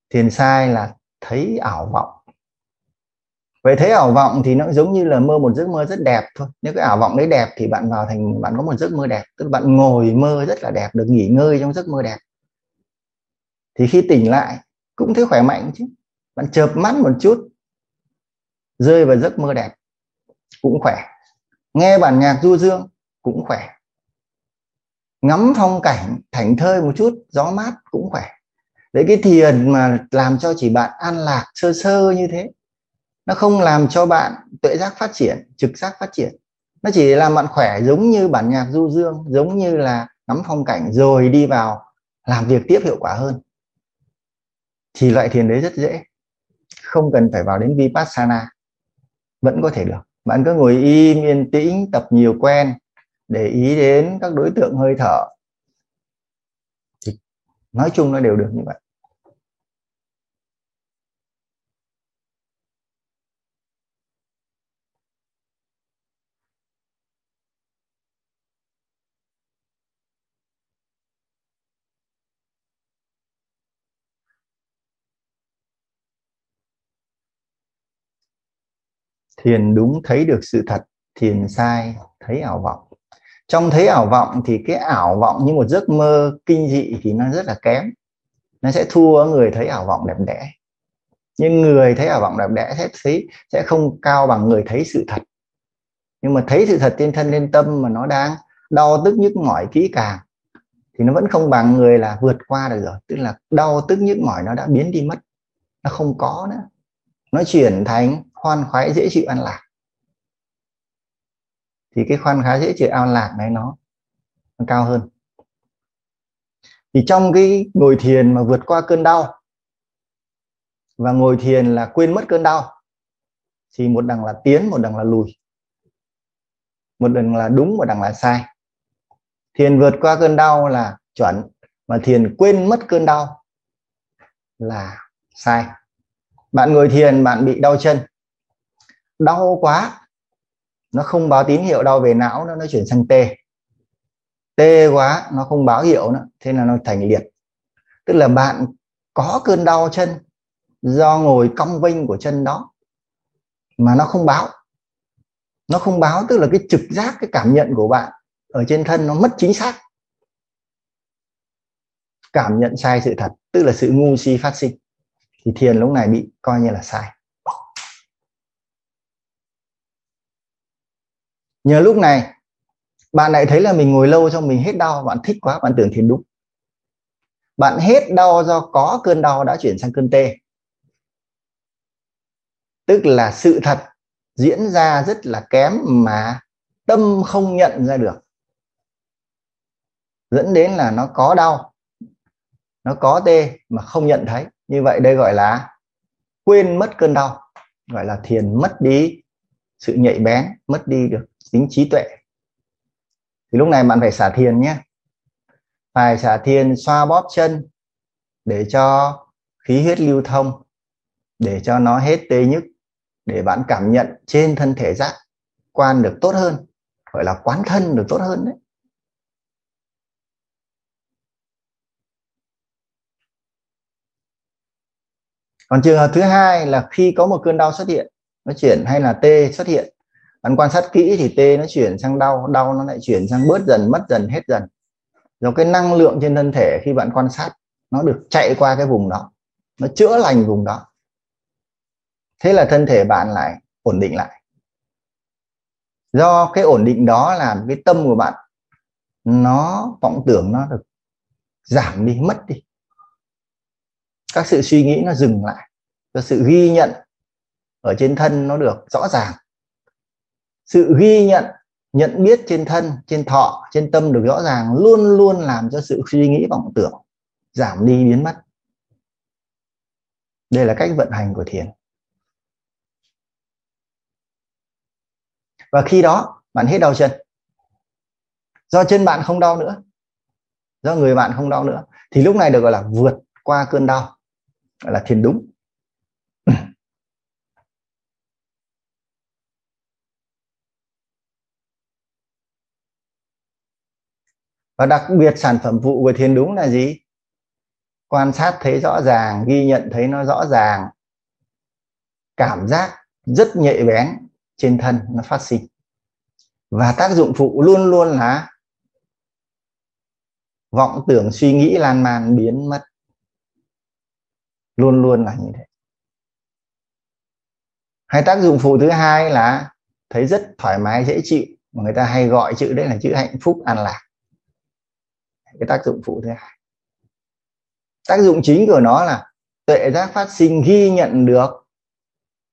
thiền sai là thấy ảo vọng. Vậy thấy ảo vọng thì nó giống như là mơ một giấc mơ rất đẹp thôi. Nếu cái ảo vọng đấy đẹp thì bạn vào thành, bạn có một giấc mơ đẹp. Tức là bạn ngồi mơ rất là đẹp, được nghỉ ngơi trong giấc mơ đẹp. Thì khi tỉnh lại, cũng thấy khỏe mạnh chứ. Bạn chợp mắt một chút, rơi vào giấc mơ đẹp, cũng khỏe. Nghe bản nhạc du dương, cũng khỏe. Ngắm phong cảnh, thảnh thơi một chút, gió mát, cũng khỏe đấy, cái thiền mà làm cho chỉ bạn an lạc, sơ sơ như thế, nó không làm cho bạn tuệ giác phát triển, trực giác phát triển. Nó chỉ làm bạn khỏe giống như bản nhạc du dương, giống như là ngắm phong cảnh rồi đi vào làm việc tiếp hiệu quả hơn. Thì loại thiền đấy rất dễ, không cần phải vào đến vipassana, vẫn có thể được. Bạn cứ ngồi im, yên tĩnh, tập nhiều quen, để ý đến các đối tượng hơi thở. Thì nói chung nó đều được như vậy. Thiền đúng thấy được sự thật, thiền sai thấy ảo vọng. Trong thấy ảo vọng thì cái ảo vọng như một giấc mơ kinh dị thì nó rất là kém. Nó sẽ thua người thấy ảo vọng đẹp đẽ. Nhưng người thấy ảo vọng đẹp đẽ sẽ thấy, sẽ không cao bằng người thấy sự thật. Nhưng mà thấy sự thật trên thân lên tâm mà nó đang đau tức nhức mỏi kỹ càng, thì nó vẫn không bằng người là vượt qua được rồi. Tức là đau tức nhức mỏi nó đã biến đi mất. Nó không có nữa. Nó chuyển thành khoan khoái dễ chịu an lạc. Thì cái khoan khoái dễ chịu an lạc này nó, nó cao hơn. Thì trong cái ngồi thiền mà vượt qua cơn đau và ngồi thiền là quên mất cơn đau thì một đằng là tiến một đằng là lùi. Một đằng là đúng một đằng là sai. Thiền vượt qua cơn đau là chuẩn mà thiền quên mất cơn đau là sai. Bạn ngồi thiền bạn bị đau chân đau quá. Nó không báo tín hiệu đau về não nó nó chuyển sang tê tê quá, nó không báo hiệu nữa, thế là nó thành liệt. Tức là bạn có cơn đau chân do ngồi cong vênh của chân đó, mà nó không báo. Nó không báo, tức là cái trực giác, cái cảm nhận của bạn ở trên thân nó mất chính xác. Cảm nhận sai sự thật, tức là sự ngu si phát sinh. Thì thiền lúc này bị coi như là sai. Nhờ lúc này, bạn lại thấy là mình ngồi lâu xong mình hết đau, bạn thích quá, bạn tưởng thiền đúng. Bạn hết đau do có cơn đau đã chuyển sang cơn tê. Tức là sự thật diễn ra rất là kém mà tâm không nhận ra được. Dẫn đến là nó có đau, nó có tê mà không nhận thấy. Như vậy đây gọi là quên mất cơn đau, gọi là thiền mất đi sự nhạy bén, mất đi được tính trí tuệ. Thì lúc này bạn phải xả thiền nhé. Phải xả thiền, xoa bóp chân để cho khí huyết lưu thông, để cho nó hết tê nhức, để bạn cảm nhận trên thân thể giác quan được tốt hơn, gọi là quán thân được tốt hơn đấy. Còn trường hợp thứ hai là khi có một cơn đau xuất hiện, nó chuyển hay là tê xuất hiện bạn quan sát kỹ thì tê nó chuyển sang đau đau nó lại chuyển sang bớt dần, mất dần, hết dần. Rồi cái năng lượng trên thân thể khi bạn quan sát, nó được chạy qua cái vùng đó, nó chữa lành vùng đó. Thế là thân thể bạn lại ổn định lại. Do cái ổn định đó là cái tâm của bạn, nó vọng tưởng nó được giảm đi, mất đi. Các sự suy nghĩ nó dừng lại và sự ghi nhận ở trên thân nó được rõ ràng sự ghi nhận nhận biết trên thân, trên thọ, trên tâm được rõ ràng luôn luôn làm cho sự suy nghĩ vọng tưởng giảm đi biến mất. Đây là cách vận hành của thiền. Và khi đó, bạn hết đau chân. Do chân bạn không đau nữa, do người bạn không đau nữa, thì lúc này được gọi là vượt qua cơn đau, gọi là thiền đúng. Và đặc biệt sản phẩm phụ của thiền đúng là gì? Quan sát thấy rõ ràng, ghi nhận thấy nó rõ ràng. Cảm giác rất nhạy bén trên thân nó phát sinh. Và tác dụng phụ luôn luôn là vọng tưởng, suy nghĩ lan man, biến mất. Luôn luôn là như thế. Hay tác dụng phụ thứ hai là thấy rất thoải mái, dễ chịu. Mà người ta hay gọi chữ đấy là chữ hạnh phúc an lạc cái tác dụng phụ thứ hai. Tác dụng chính của nó là tuệ giác phát sinh ghi nhận được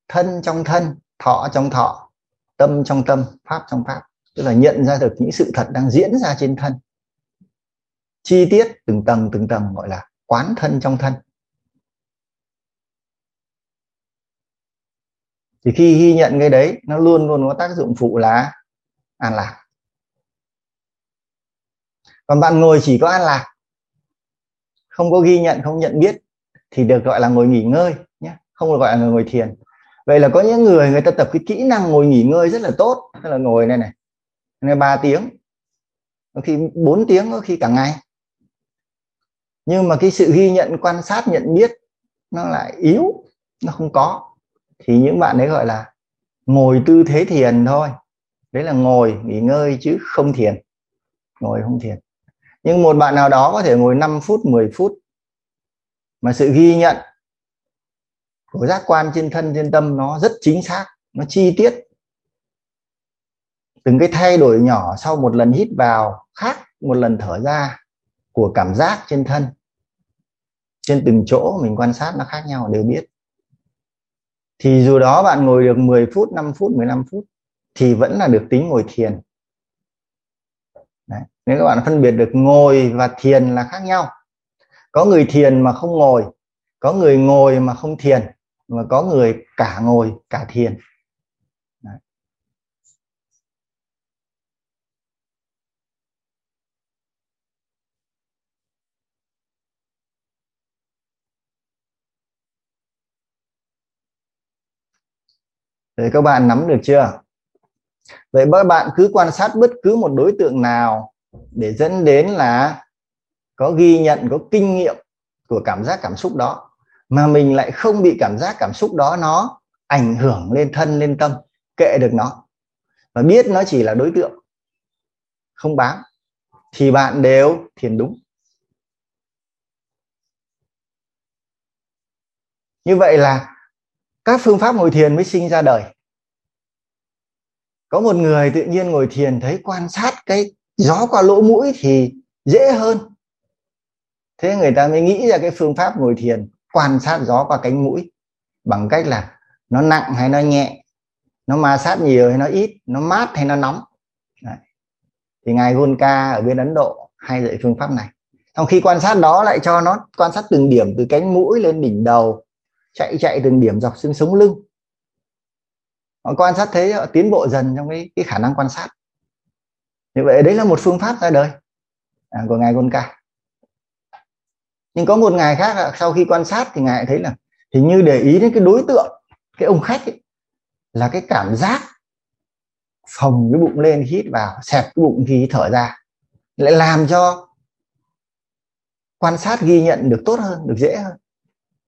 thân trong thân, thọ trong thọ, tâm trong tâm, pháp trong pháp. Tức là nhận ra được những sự thật đang diễn ra trên thân. Chi tiết từng tầng từng tầng gọi là quán thân trong thân. Thì khi ghi nhận cái đấy, nó luôn luôn có tác dụng phụ là à an lạc còn bạn ngồi chỉ có an lạc. Không có ghi nhận, không nhận biết thì được gọi là ngồi nghỉ ngơi nhé. Không được gọi là ngồi thiền. Vậy là có những người người ta tập cái kỹ năng ngồi nghỉ ngơi rất là tốt. Tức là ngồi này này này ba tiếng. Có khi 4 tiếng, có khi cả ngày. Nhưng mà cái sự ghi nhận, quan sát, nhận biết nó lại yếu, nó không có. Thì những bạn ấy gọi là ngồi tư thế thiền thôi. Đấy là ngồi, nghỉ ngơi chứ không thiền. Ngồi không thiền nhưng một bạn nào đó có thể ngồi 5 phút 10 phút mà sự ghi nhận của giác quan trên thân, trên tâm nó rất chính xác, nó chi tiết. Từng cái thay đổi nhỏ sau một lần hít vào, khác một lần thở ra của cảm giác trên thân, trên từng chỗ mình quan sát nó khác nhau đều biết. Thì dù đó bạn ngồi được 10 phút 5 phút 15 phút thì vẫn là được tính ngồi thiền nếu các bạn phân biệt được ngồi và thiền là khác nhau có người thiền mà không ngồi, có người ngồi mà không thiền, và có người cả ngồi, cả thiền Đấy. Các bạn nắm được chưa? Vậy các bạn cứ quan sát bất cứ một đối tượng nào để dẫn đến là có ghi nhận, có kinh nghiệm của cảm giác cảm xúc đó mà mình lại không bị cảm giác cảm xúc đó nó ảnh hưởng lên thân lên tâm kệ được nó. Và biết nó chỉ là đối tượng không bám thì bạn đều thiền đúng. Như vậy là các phương pháp ngồi thiền mới sinh ra đời. Có một người tự nhiên ngồi thiền thấy quan sát cái gió qua lỗ mũi thì dễ hơn. Thế người ta mới nghĩ ra cái phương pháp ngồi thiền quan sát gió qua cánh mũi bằng cách là nó nặng hay nó nhẹ nó ma sát nhiều hay nó ít nó mát hay nó nóng. Đấy. thì ngài Gonka ở bên Ấn Độ hay dạy phương pháp này. Trong khi quan sát đó lại cho nó quan sát từng điểm từ cánh mũi lên đỉnh đầu chạy chạy từng điểm dọc xương sống lưng. Họ quan sát thấy họ tiến bộ dần trong cái, cái khả năng quan sát như vậy đấy là một phương pháp ra đời. À, của ngài Gonka nhưng có một ngày khác sau khi quan sát thì ngài thấy là hình như để ý đến cái đối tượng cái ông khách ấy, là cái cảm giác phồng cái bụng lên hít vào xẹp cái bụng khi thở ra. Lại làm cho quan sát ghi nhận được tốt hơn được dễ hơn.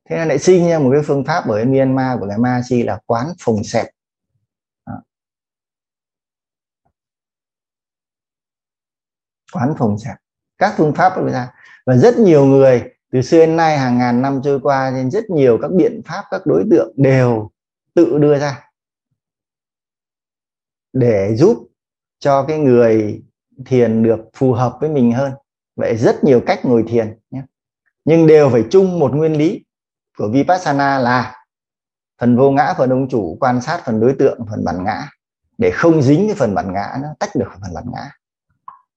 Thế nên lại sinh ra một cái phương pháp ở Myanmar của ngài Ma Chi là quán phồng xẹp. Quán phòng xẹp các phương pháp ra. Và rất nhiều người từ xưa đến nay, hàng ngàn năm trôi qua, nên rất nhiều các biện pháp, các đối tượng đều tự đưa ra để giúp cho cái người thiền được phù hợp với mình hơn. Vậy rất nhiều cách ngồi thiền nhé. Nhưng đều phải chung một nguyên lý của vipassana là phần vô ngã, phần ông chủ, quan sát, phần đối tượng, phần bản ngã. Để không dính cái phần bản ngã, nó tách được phần bản ngã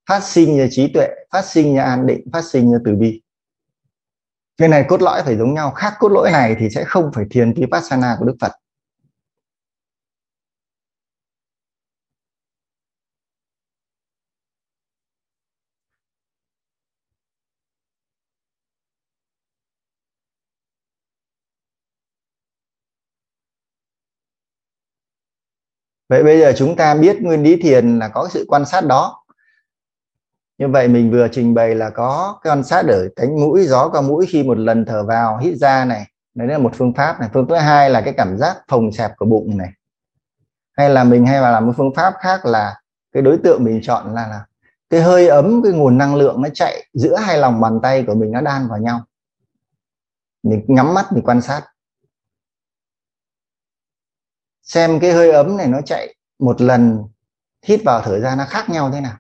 phát sinh nhờ trí tuệ, phát sinh nhờ an định, phát sinh nhờ từ bi. Cái này cốt lõi phải giống nhau, khác cốt lõi này thì sẽ không phải thiền vipassana của đức phật. Vậy bây giờ chúng ta biết nguyên lý thiền là có sự quan sát đó như vậy mình vừa trình bày là có cái quan sát ở cánh mũi gió qua mũi khi một lần thở vào hít ra này. Đấy là một phương pháp này. Phương thứ hai là cái cảm giác phồng xẹp của bụng này. Hay là mình hay là làm một phương pháp khác là cái đối tượng mình chọn là, là cái hơi ấm cái nguồn năng lượng nó chạy giữa hai lòng bàn tay của mình nó đan vào nhau. Mình nhắm mắt mình quan sát. Xem cái hơi ấm này nó chạy một lần hít vào thở ra nó khác nhau thế nào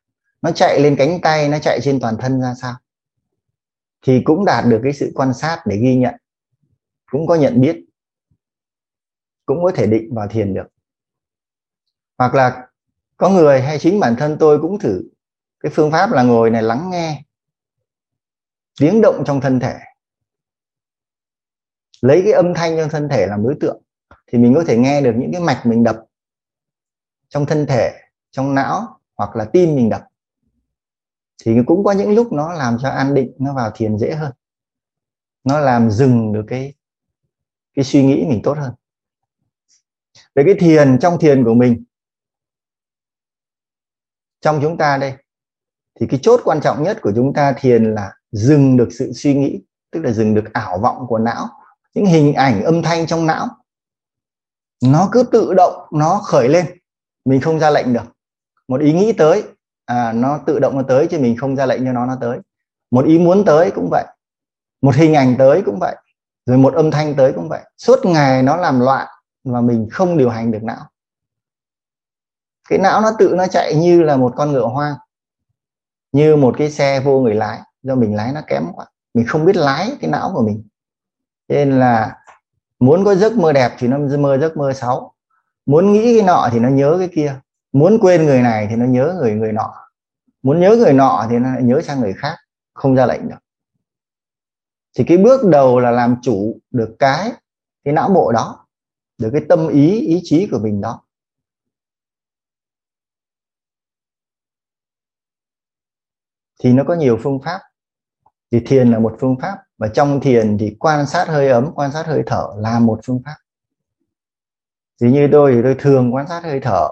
nó chạy lên cánh tay, nó chạy trên toàn thân ra sao? Thì cũng đạt được cái sự quan sát để ghi nhận. Cũng có nhận biết. Cũng có thể định vào thiền được. Hoặc là có người hay chính bản thân tôi cũng thử. Cái phương pháp là ngồi này lắng nghe. Tiếng động trong thân thể. Lấy cái âm thanh trong thân thể làm đối tượng. Thì mình có thể nghe được những cái mạch mình đập trong thân thể, trong não hoặc là tim mình đập thì cũng có những lúc nó làm cho an định, nó vào thiền dễ hơn. Nó làm dừng được cái cái suy nghĩ mình tốt hơn. Về cái thiền, trong thiền của mình, trong chúng ta đây, thì cái chốt quan trọng nhất của chúng ta thiền là dừng được sự suy nghĩ, tức là dừng được ảo vọng của não, những hình ảnh âm thanh trong não. Nó cứ tự động, nó khởi lên, mình không ra lệnh được. Một ý nghĩ tới à, nó tự động nó tới chứ mình không ra lệnh cho nó nó tới. Một ý muốn tới cũng vậy một hình ảnh tới cũng vậy rồi một âm thanh tới cũng vậy. Suốt ngày nó làm loạn và mình không điều hành được não. Cái não nó tự nó chạy như là một con ngựa hoang như một cái xe vô người lái. Do mình lái nó kém quá mình không biết lái cái não của mình. Nên là muốn có giấc mơ đẹp thì nó mơ giấc mơ xấu muốn nghĩ cái nọ thì nó nhớ cái kia muốn quên người này thì nó nhớ người người nọ. Muốn nhớ người nọ thì nó lại nhớ sang người khác, không ra lệnh được. Thì cái bước đầu là làm chủ được cái cái não bộ đó, được cái tâm ý ý chí của mình đó. Thì nó có nhiều phương pháp. Thì thiền là một phương pháp, và trong thiền thì quan sát hơi ấm, quan sát hơi thở là một phương pháp. Thì như tôi thì tôi thường quan sát hơi thở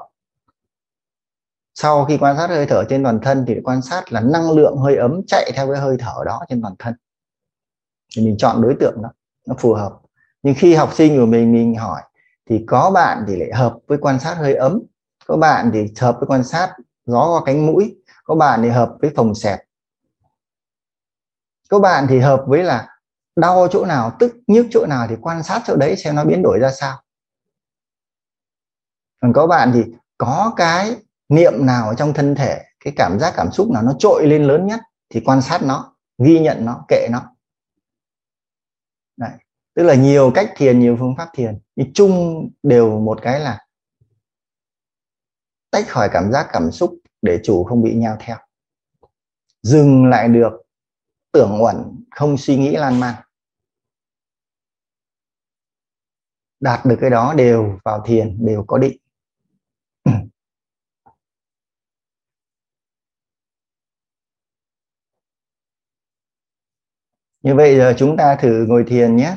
sau khi quan sát hơi thở trên toàn thân thì quan sát là năng lượng hơi ấm chạy theo cái hơi thở đó trên toàn thân. Thì mình chọn đối tượng đó, nó phù hợp. Nhưng khi học sinh của mình mình hỏi thì có bạn thì lại hợp với quan sát hơi ấm, có bạn thì hợp với quan sát gió qua cánh mũi, có bạn thì hợp với phòng xẹp. Có bạn thì hợp với là đau chỗ nào, tức nhức chỗ nào thì quan sát chỗ đấy xem nó biến đổi ra sao. Còn có bạn thì có cái niệm nào trong thân thể, cái cảm giác cảm xúc nào nó trội lên lớn nhất thì quan sát nó, ghi nhận nó, kệ nó. Đấy. tức là nhiều cách thiền, nhiều phương pháp thiền. Nhưng chung đều một cái là tách khỏi cảm giác cảm xúc để chủ không bị nhau theo. Dừng lại được, tưởng uẩn, không suy nghĩ lan man. Đạt được cái đó đều vào thiền, đều có định. Như vậy giờ chúng ta thử ngồi thiền nhé.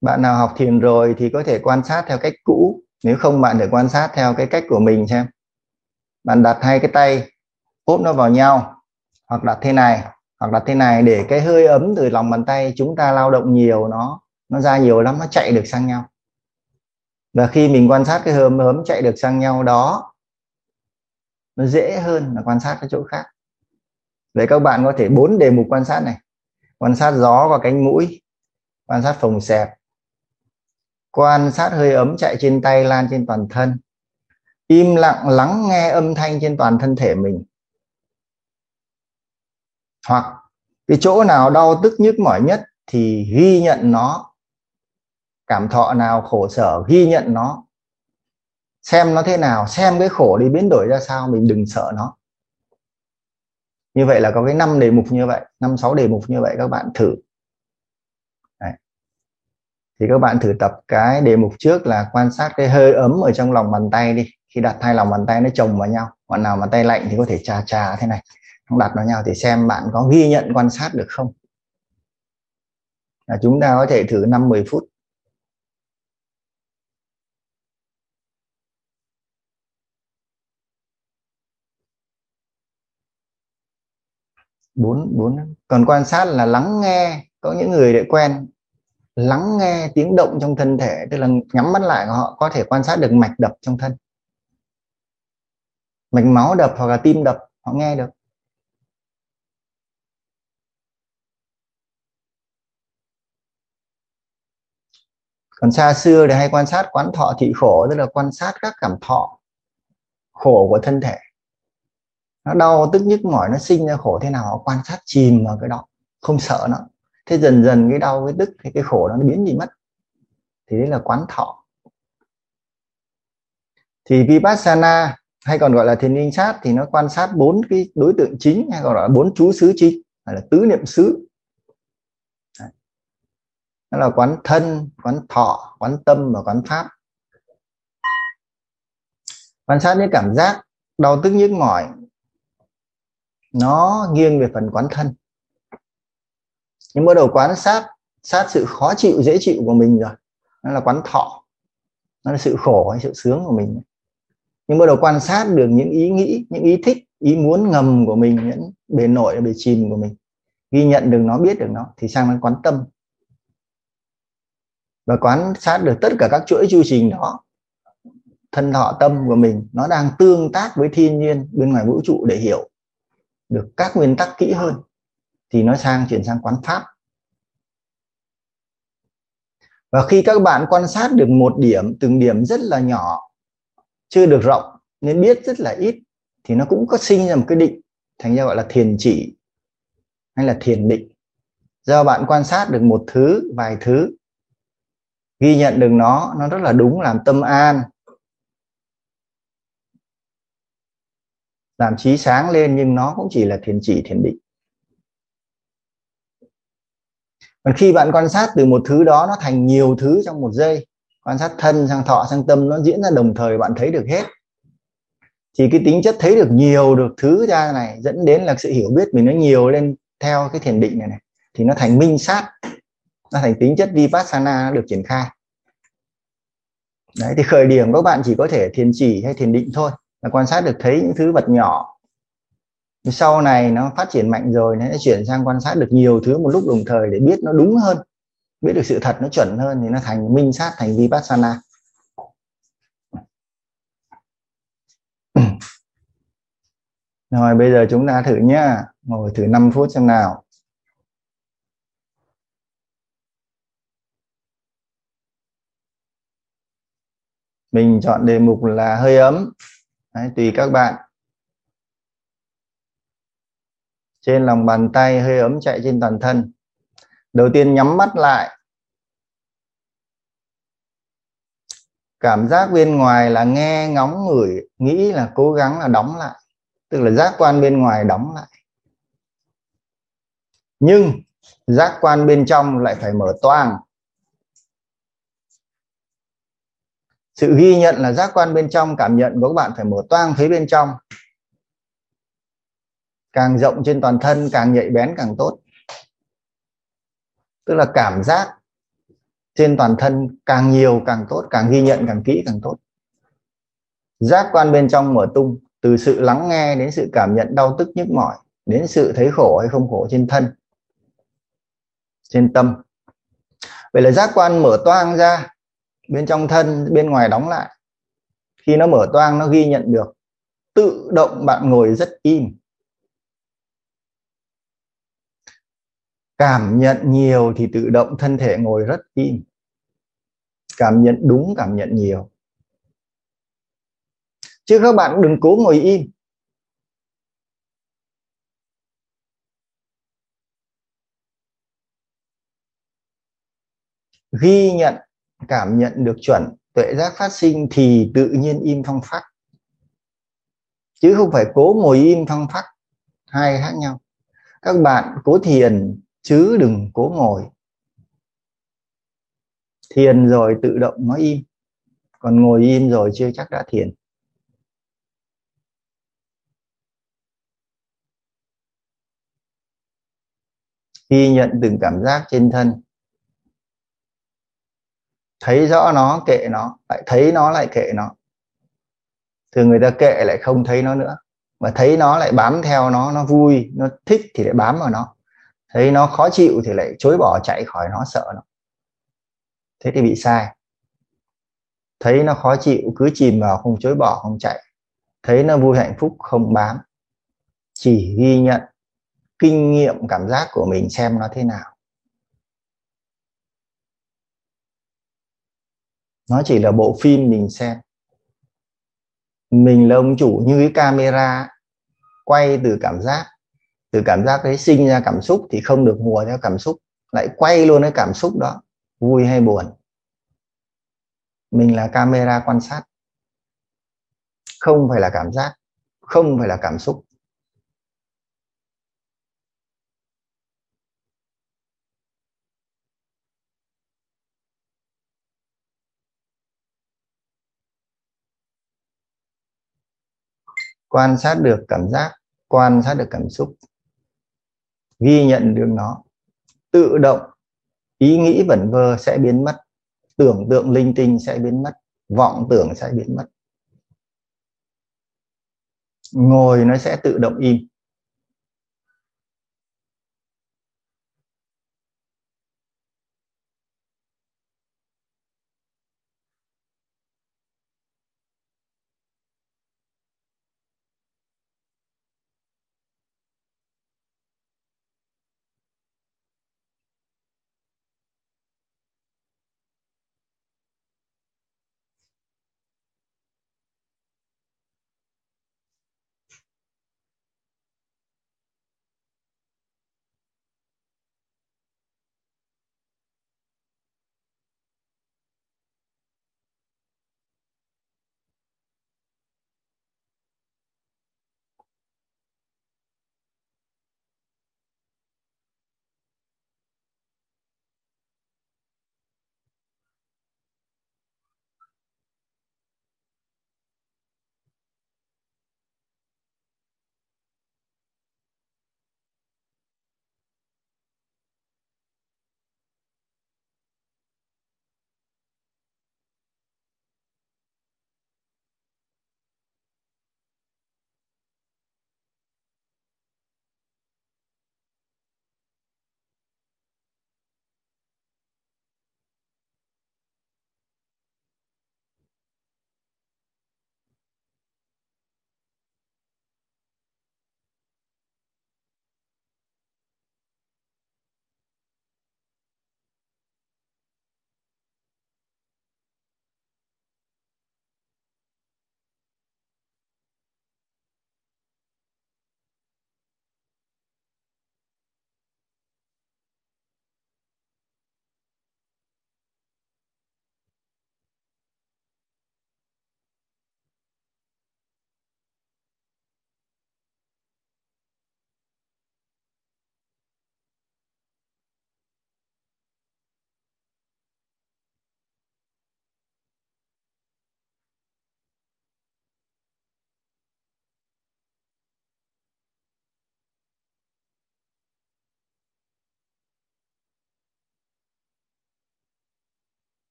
Bạn nào học thiền rồi thì có thể quan sát theo cách cũ. Nếu không, bạn để quan sát theo cái cách của mình xem. Bạn đặt hai cái tay ốp nó vào nhau, hoặc đặt thế này, hoặc đặt thế này để cái hơi ấm từ lòng bàn tay chúng ta lao động nhiều, nó nó ra nhiều lắm, nó chạy được sang nhau. Và khi mình quan sát cái hơi ấm chạy được sang nhau đó, nó dễ hơn là quan sát cái chỗ khác. Vậy các bạn có thể bốn đề mục quan sát này quan sát gió qua cánh mũi, quan sát phồng xẹp, quan sát hơi ấm chạy trên tay lan trên toàn thân, im lặng lắng nghe âm thanh trên toàn thân thể mình. Hoặc cái chỗ nào đau tức nhức mỏi nhất thì ghi nhận nó, cảm thọ nào khổ sở ghi nhận nó. Xem nó thế nào, xem cái khổ đi biến đổi ra sao mình đừng sợ nó như vậy là có cái năm đề mục như vậy, năm, sáu đề mục như vậy các bạn thử. Đấy. thì các bạn thử tập cái đề mục trước là quan sát cái hơi ấm ở trong lòng bàn tay đi. Khi đặt hai lòng bàn tay nó chồng vào nhau, bạn nào mà tay lạnh thì có thể trà trà thế này không đặt vào nhau thì xem bạn có ghi nhận quan sát được không. Là chúng ta có thể thử 5 10 phút. Bốn bốn. Còn quan sát là lắng nghe, có những người để quen. Lắng nghe tiếng động trong thân thể, tức là nhắm mắt lại họ có thể quan sát được mạch đập trong thân. Mạch máu đập hoặc là tim đập, họ nghe được. Còn xa xưa thì hay quan sát quán thọ, thị khổ, tức là quan sát các cảm thọ, khổ của thân thể nó đau tức nhức mỏi nó sinh ra khổ thế nào họ quan sát chìm vào cái đó không sợ nó. Thế dần dần cái đau cái tức cái, cái khổ nó biến đi mất. Thì đấy là quán thọ. Thì vipassana hay còn gọi là thiền linh sát thì nó quan sát bốn cái đối tượng chính hay còn gọi là bốn chú xứ chi hay là tứ niệm xứ. Đó là quán thân quán thọ quán tâm và quán pháp. Quan sát những cảm giác đau tức nhức mỏi nó nghiêng về phần quán thân. Nhưng bắt đầu quan sát sát sự khó chịu, dễ chịu của mình rồi. Nó là quán thọ. Nó là sự khổ hay sự sướng của mình. Nhưng bắt đầu quan sát được những ý nghĩ, những ý thích, ý muốn ngầm của mình, những bề nổi, bề chìm của mình. Ghi nhận được nó, biết được nó, thì sang đến quán tâm. Và quán sát được tất cả các chuỗi chu trình đó. Thân thọ tâm của mình, nó đang tương tác với thiên nhiên bên ngoài vũ trụ để hiểu được các nguyên tắc kỹ hơn, thì nó sang chuyển sang quán pháp. Và khi các bạn quan sát được một điểm, từng điểm rất là nhỏ, chưa được rộng, nên biết rất là ít, thì nó cũng có sinh ra một cái định, thành ra gọi là thiền chỉ hay là thiền định. Do bạn quan sát được một thứ, vài thứ, ghi nhận được nó nó rất là đúng, làm tâm an làm trí sáng lên nhưng nó cũng chỉ là thiền chỉ, thiền định. Còn khi bạn quan sát từ một thứ đó, nó thành nhiều thứ trong một giây, quan sát thân sang thọ sang tâm, nó diễn ra đồng thời, bạn thấy được hết. Thì cái tính chất thấy được nhiều được thứ ra này dẫn đến là sự hiểu biết mình nó nhiều lên theo cái thiền định này này. Thì nó thành minh sát, nó thành tính chất vipassana được triển khai. Đấy, thì khởi điểm các bạn chỉ có thể thiền chỉ hay thiền định thôi là quan sát được thấy những thứ vật nhỏ. Sau này nó phát triển mạnh rồi, nó sẽ chuyển sang quan sát được nhiều thứ một lúc đồng thời để biết nó đúng hơn. Biết được sự thật nó chuẩn hơn thì nó thành minh sát, thành vipassana. Rồi, bây giờ chúng ta thử nhá. Ngồi thử 5 phút xem nào. Mình chọn đề mục là hơi ấm. Đấy, tùy các bạn. Trên lòng bàn tay hơi ấm chạy trên toàn thân. Đầu tiên nhắm mắt lại. Cảm giác bên ngoài là nghe ngóng ngửi nghĩ là cố gắng là đóng lại. Tức là giác quan bên ngoài đóng lại. Nhưng giác quan bên trong lại phải mở toang. Sự ghi nhận là giác quan bên trong, cảm nhận của các bạn phải mở toang phía bên trong. Càng rộng trên toàn thân, càng nhạy bén, càng tốt. Tức là cảm giác trên toàn thân càng nhiều, càng tốt, càng ghi nhận, càng kỹ, càng tốt. Giác quan bên trong mở tung, từ sự lắng nghe đến sự cảm nhận đau tức nhức mỏi, đến sự thấy khổ hay không khổ trên thân, trên tâm. Vậy là giác quan mở toang ra bên trong thân, bên ngoài đóng lại. Khi nó mở toang, nó ghi nhận được, tự động bạn ngồi rất im. Cảm nhận nhiều thì tự động thân thể ngồi rất im. Cảm nhận đúng, cảm nhận nhiều. Chứ các bạn đừng cố ngồi im. Ghi nhận cảm nhận được chuẩn tuệ giác phát sinh thì tự nhiên im phong phát chứ không phải cố ngồi im phong phát hai khác nhau. Các bạn cố thiền, chứ đừng cố ngồi. Thiền rồi tự động nó im, còn ngồi im rồi chưa chắc đã thiền. Ghi nhận từng cảm giác trên thân thấy rõ nó, kệ nó, lại thấy nó, lại kệ nó. Thường người ta kệ lại không thấy nó nữa. Mà thấy nó lại bám theo nó nó vui, nó thích thì lại bám vào nó. Thấy nó khó chịu thì lại chối bỏ chạy khỏi nó, sợ nó. Thế thì bị sai. Thấy nó khó chịu, cứ chìm vào, không chối bỏ, không chạy. Thấy nó vui, hạnh phúc, không bám. Chỉ ghi nhận kinh nghiệm, cảm giác của mình xem nó thế nào. Nó chỉ là bộ phim mình xem. Mình là ông chủ như cái camera, quay từ cảm giác, từ cảm giác đấy sinh ra cảm xúc thì không được hùa theo cảm xúc, lại quay luôn cái cảm xúc đó, vui hay buồn. Mình là camera quan sát. Không phải là cảm giác, không phải là cảm xúc. Quan sát được cảm giác, quan sát được cảm xúc, ghi nhận được nó, tự động, ý nghĩ vẩn vơ sẽ biến mất, tưởng tượng linh tinh sẽ biến mất, vọng tưởng sẽ biến mất. Ngồi nó sẽ tự động im.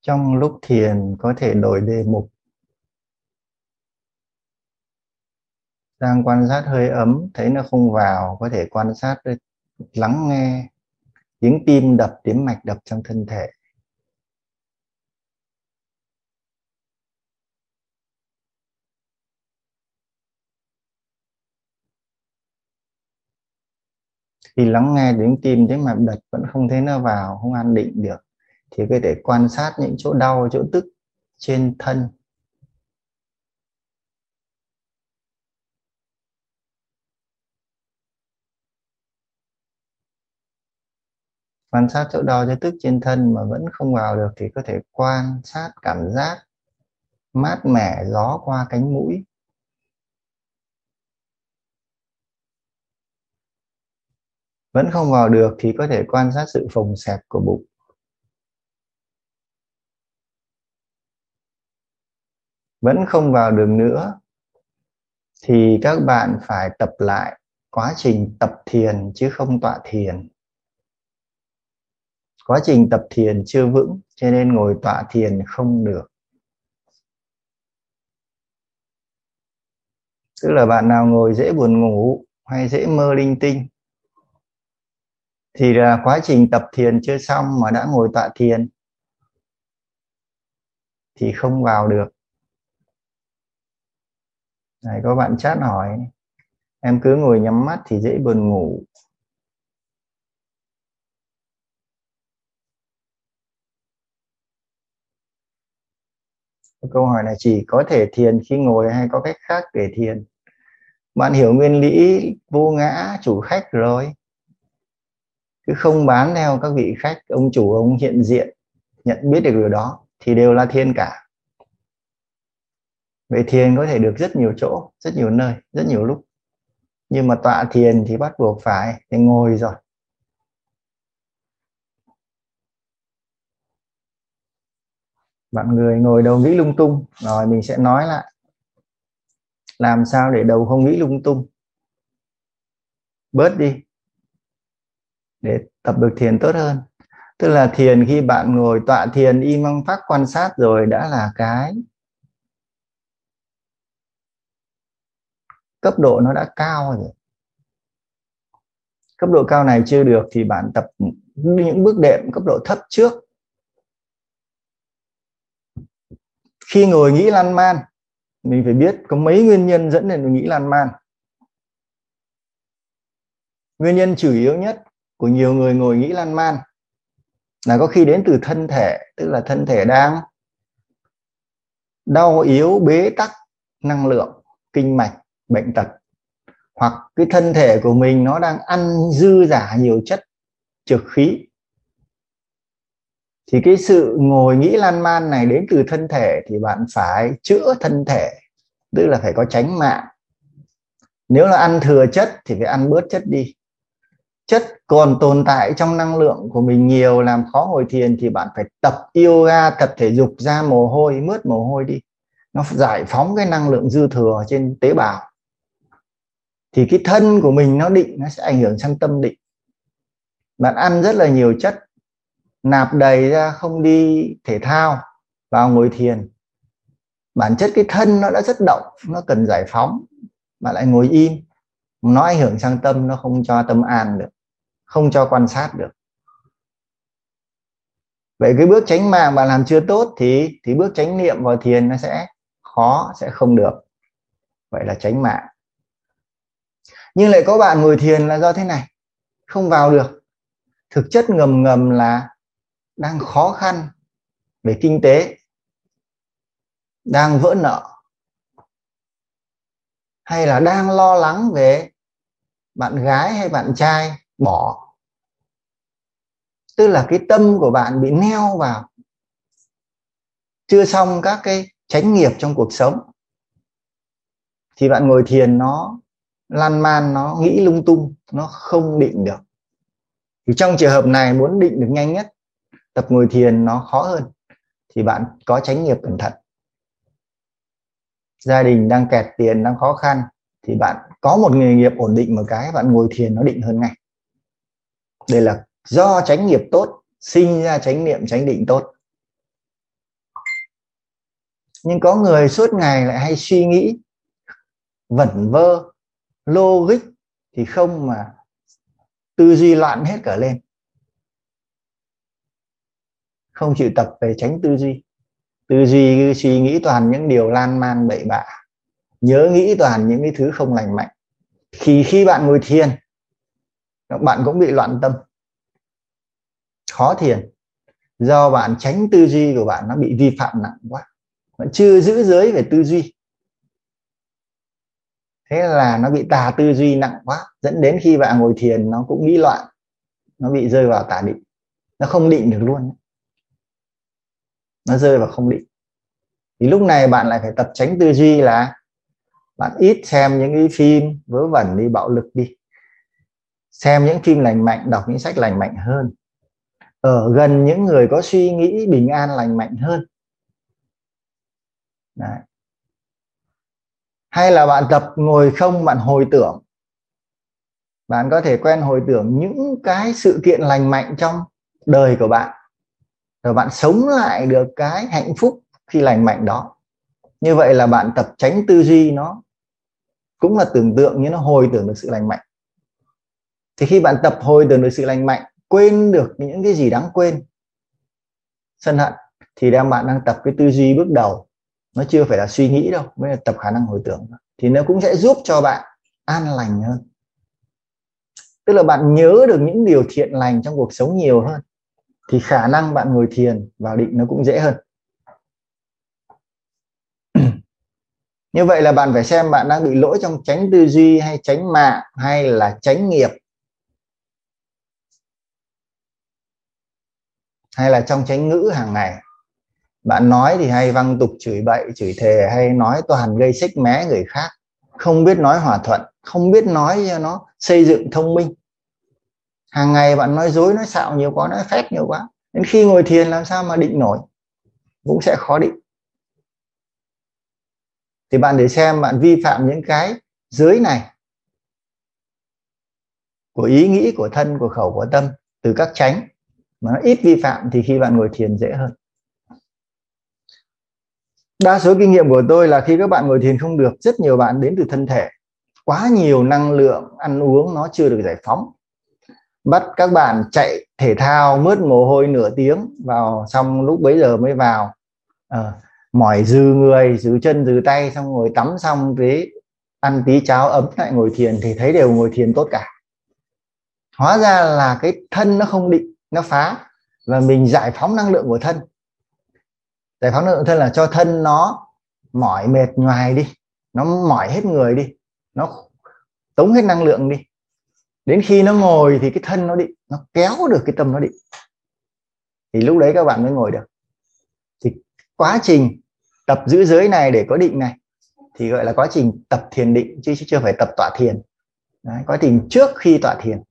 Trong lúc thiền có thể đổi đề mục. Đang quan sát hơi ấm, thấy nó không vào, có thể quan sát lắng nghe. Tiếng tim đập, tiếng mạch đập trong thân thể. Khi lắng nghe tiếng tim, tiếng mạch đập vẫn không thấy nó vào, không an định được thì có thể quan sát những chỗ đau, chỗ tức trên thân. Quan sát chỗ đau, chỗ tức trên thân mà vẫn không vào được thì có thể quan sát cảm giác mát mẻ, gió qua cánh mũi. Vẫn không vào được thì có thể quan sát sự phồng xẹp của bụng. Vẫn không vào được nữa, thì các bạn phải tập lại quá trình tập thiền chứ không tọa thiền. Quá trình tập thiền chưa vững, cho nên ngồi tọa thiền không được. Tức là bạn nào ngồi dễ buồn ngủ hay dễ mơ linh tinh, thì là quá trình tập thiền chưa xong mà đã ngồi tọa thiền, thì không vào được này, có bạn chat hỏi, em cứ ngồi nhắm mắt thì dễ buồn ngủ. Câu hỏi này chỉ có thể thiền khi ngồi hay có cách khác để thiền? Bạn hiểu nguyên lý vô ngã chủ khách rồi. Cứ không bán theo các vị khách, ông chủ, ông hiện diện, nhận biết được điều đó, thì đều là thiên cả vậy thiền có thể được rất nhiều chỗ, rất nhiều nơi, rất nhiều lúc. Nhưng mà tọa thiền thì bắt buộc phải thì ngồi rồi. Bạn người ngồi đầu nghĩ lung tung, rồi mình sẽ nói lại. Làm sao để đầu không nghĩ lung tung? Bớt đi, để tập được thiền tốt hơn. Tức là thiền khi bạn ngồi tọa thiền y măng pháp quan sát rồi đã là cái cấp độ nó đã cao rồi. Cấp độ cao này chưa được thì bạn tập những bước đệm cấp độ thấp trước. Khi ngồi nghĩ lan man, mình phải biết có mấy nguyên nhân dẫn đến nghĩ lan man. Nguyên nhân chủ yếu nhất của nhiều người ngồi nghĩ lan man là có khi đến từ thân thể, tức là thân thể đang đau yếu, bế tắc, năng lượng, kinh mạch bệnh tật. Hoặc cái thân thể của mình nó đang ăn dư giả nhiều chất, trực khí. Thì cái sự ngồi nghĩ lan man này đến từ thân thể thì bạn phải chữa thân thể, tức là phải có tránh mạng. Nếu là ăn thừa chất thì phải ăn bớt chất đi. Chất còn tồn tại trong năng lượng của mình nhiều làm khó ngồi thiền thì bạn phải tập yoga, tập thể dục ra mồ hôi, mướt mồ hôi đi. Nó giải phóng cái năng lượng dư thừa trên tế bào thì cái thân của mình nó định, nó sẽ ảnh hưởng sang tâm định. Bạn ăn rất là nhiều chất, nạp đầy ra, không đi thể thao, vào ngồi thiền. Bản chất cái thân nó đã rất động, nó cần giải phóng, mà lại ngồi im. Nó ảnh hưởng sang tâm, nó không cho tâm an được, không cho quan sát được. Vậy cái bước tránh mạng bạn làm chưa tốt thì thì bước tránh niệm vào thiền nó sẽ khó, sẽ không được. Vậy là tránh mạng nhưng lại có bạn ngồi thiền là do thế này, không vào được. Thực chất ngầm ngầm là đang khó khăn về kinh tế, đang vỡ nợ, hay là đang lo lắng về bạn gái hay bạn trai bỏ. Tức là cái tâm của bạn bị neo vào, chưa xong các cái tránh nghiệp trong cuộc sống. Thì bạn ngồi thiền nó lan man nó, nghĩ lung tung, nó không định được. Thì trong trường hợp này muốn định được nhanh nhất, tập ngồi thiền nó khó hơn, thì bạn có tránh nghiệp cẩn thận. Gia đình đang kẹt, tiền đang khó khăn, thì bạn có một nghề nghiệp ổn định một cái, bạn ngồi thiền nó định hơn ngay. Đây là do tránh nghiệp tốt, sinh ra chánh niệm, chánh định tốt. Nhưng có người suốt ngày lại hay suy nghĩ, vẩn vơ logic thì không mà tư duy loạn hết cả lên. Không chịu tập về tránh tư duy. Tư duy suy nghĩ toàn những điều lan man bậy bạ. Nhớ nghĩ toàn những cái thứ không lành mạnh. Khi khi bạn ngồi thiền, bạn cũng bị loạn tâm. Khó thiền. Do bạn tránh tư duy của bạn, nó bị vi phạm nặng quá. Bạn chưa giữ giới về tư duy thế là nó bị tà tư duy nặng quá, dẫn đến khi bạn ngồi thiền, nó cũng nghĩ loạn, nó bị rơi vào tà định. Nó không định được luôn. Nó rơi vào không định. Thì lúc này bạn lại phải tập tránh tư duy là bạn ít xem những cái phim vớ vẩn đi, bạo lực đi. Xem những phim lành mạnh, đọc những sách lành mạnh hơn. Ở gần những người có suy nghĩ bình an lành mạnh hơn. Đấy hay là bạn tập ngồi không, bạn hồi tưởng? Bạn có thể quen hồi tưởng những cái sự kiện lành mạnh trong đời của bạn, rồi bạn sống lại được cái hạnh phúc khi lành mạnh đó. Như vậy là bạn tập tránh tư duy nó cũng là tưởng tượng như nó hồi tưởng được sự lành mạnh. Thì khi bạn tập hồi tưởng được sự lành mạnh, quên được những cái gì đáng quên, sân hận, thì đang bạn đang tập cái tư duy bước đầu nó chưa phải là suy nghĩ đâu, mới là tập khả năng hồi tưởng. Thì nó cũng sẽ giúp cho bạn an lành hơn. Tức là bạn nhớ được những điều thiện lành trong cuộc sống nhiều hơn, thì khả năng bạn ngồi thiền vào định nó cũng dễ hơn. Như vậy là bạn phải xem bạn đang bị lỗi trong tránh tư duy hay tránh mạng hay là tránh nghiệp. Hay là trong tránh ngữ hàng ngày bạn nói thì hay văng tục chửi bậy, chửi thề hay nói toàn gây xích mé người khác. Không biết nói hòa thuận, không biết nói cho nó xây dựng thông minh. Hàng ngày bạn nói dối, nói xạo nhiều quá, nói phép nhiều quá, đến khi ngồi thiền làm sao mà định nổi? Cũng sẽ khó định. Thì bạn để xem bạn vi phạm những cái giới này của ý nghĩ, của thân, của khẩu, của tâm từ các tránh mà nó ít vi phạm thì khi bạn ngồi thiền dễ hơn đa số kinh nghiệm của tôi là khi các bạn ngồi thiền không được rất nhiều bạn đến từ thân thể. Quá nhiều năng lượng ăn uống nó chưa được giải phóng. Bắt các bạn chạy thể thao mướt mồ hôi nửa tiếng vào xong lúc bấy giờ mới vào. À, mỏi dư người dư chân dư tay xong ngồi tắm xong thế ăn tí cháo ấm lại ngồi thiền thì thấy đều ngồi thiền tốt cả. Hóa ra là cái thân nó không định nó phá và mình giải phóng năng lượng của thân giải phóng năng lượng thân là cho thân nó mỏi mệt ngoài đi nó mỏi hết người đi nó tống hết năng lượng đi. Đến khi nó ngồi thì cái thân nó định nó kéo được cái tâm nó định thì lúc đấy các bạn mới ngồi được. Thì quá trình tập giữ giới này để có định này thì gọi là quá trình tập thiền định chứ chưa phải tập tọa thiền. Đấy, quá trình trước khi tọa thiền.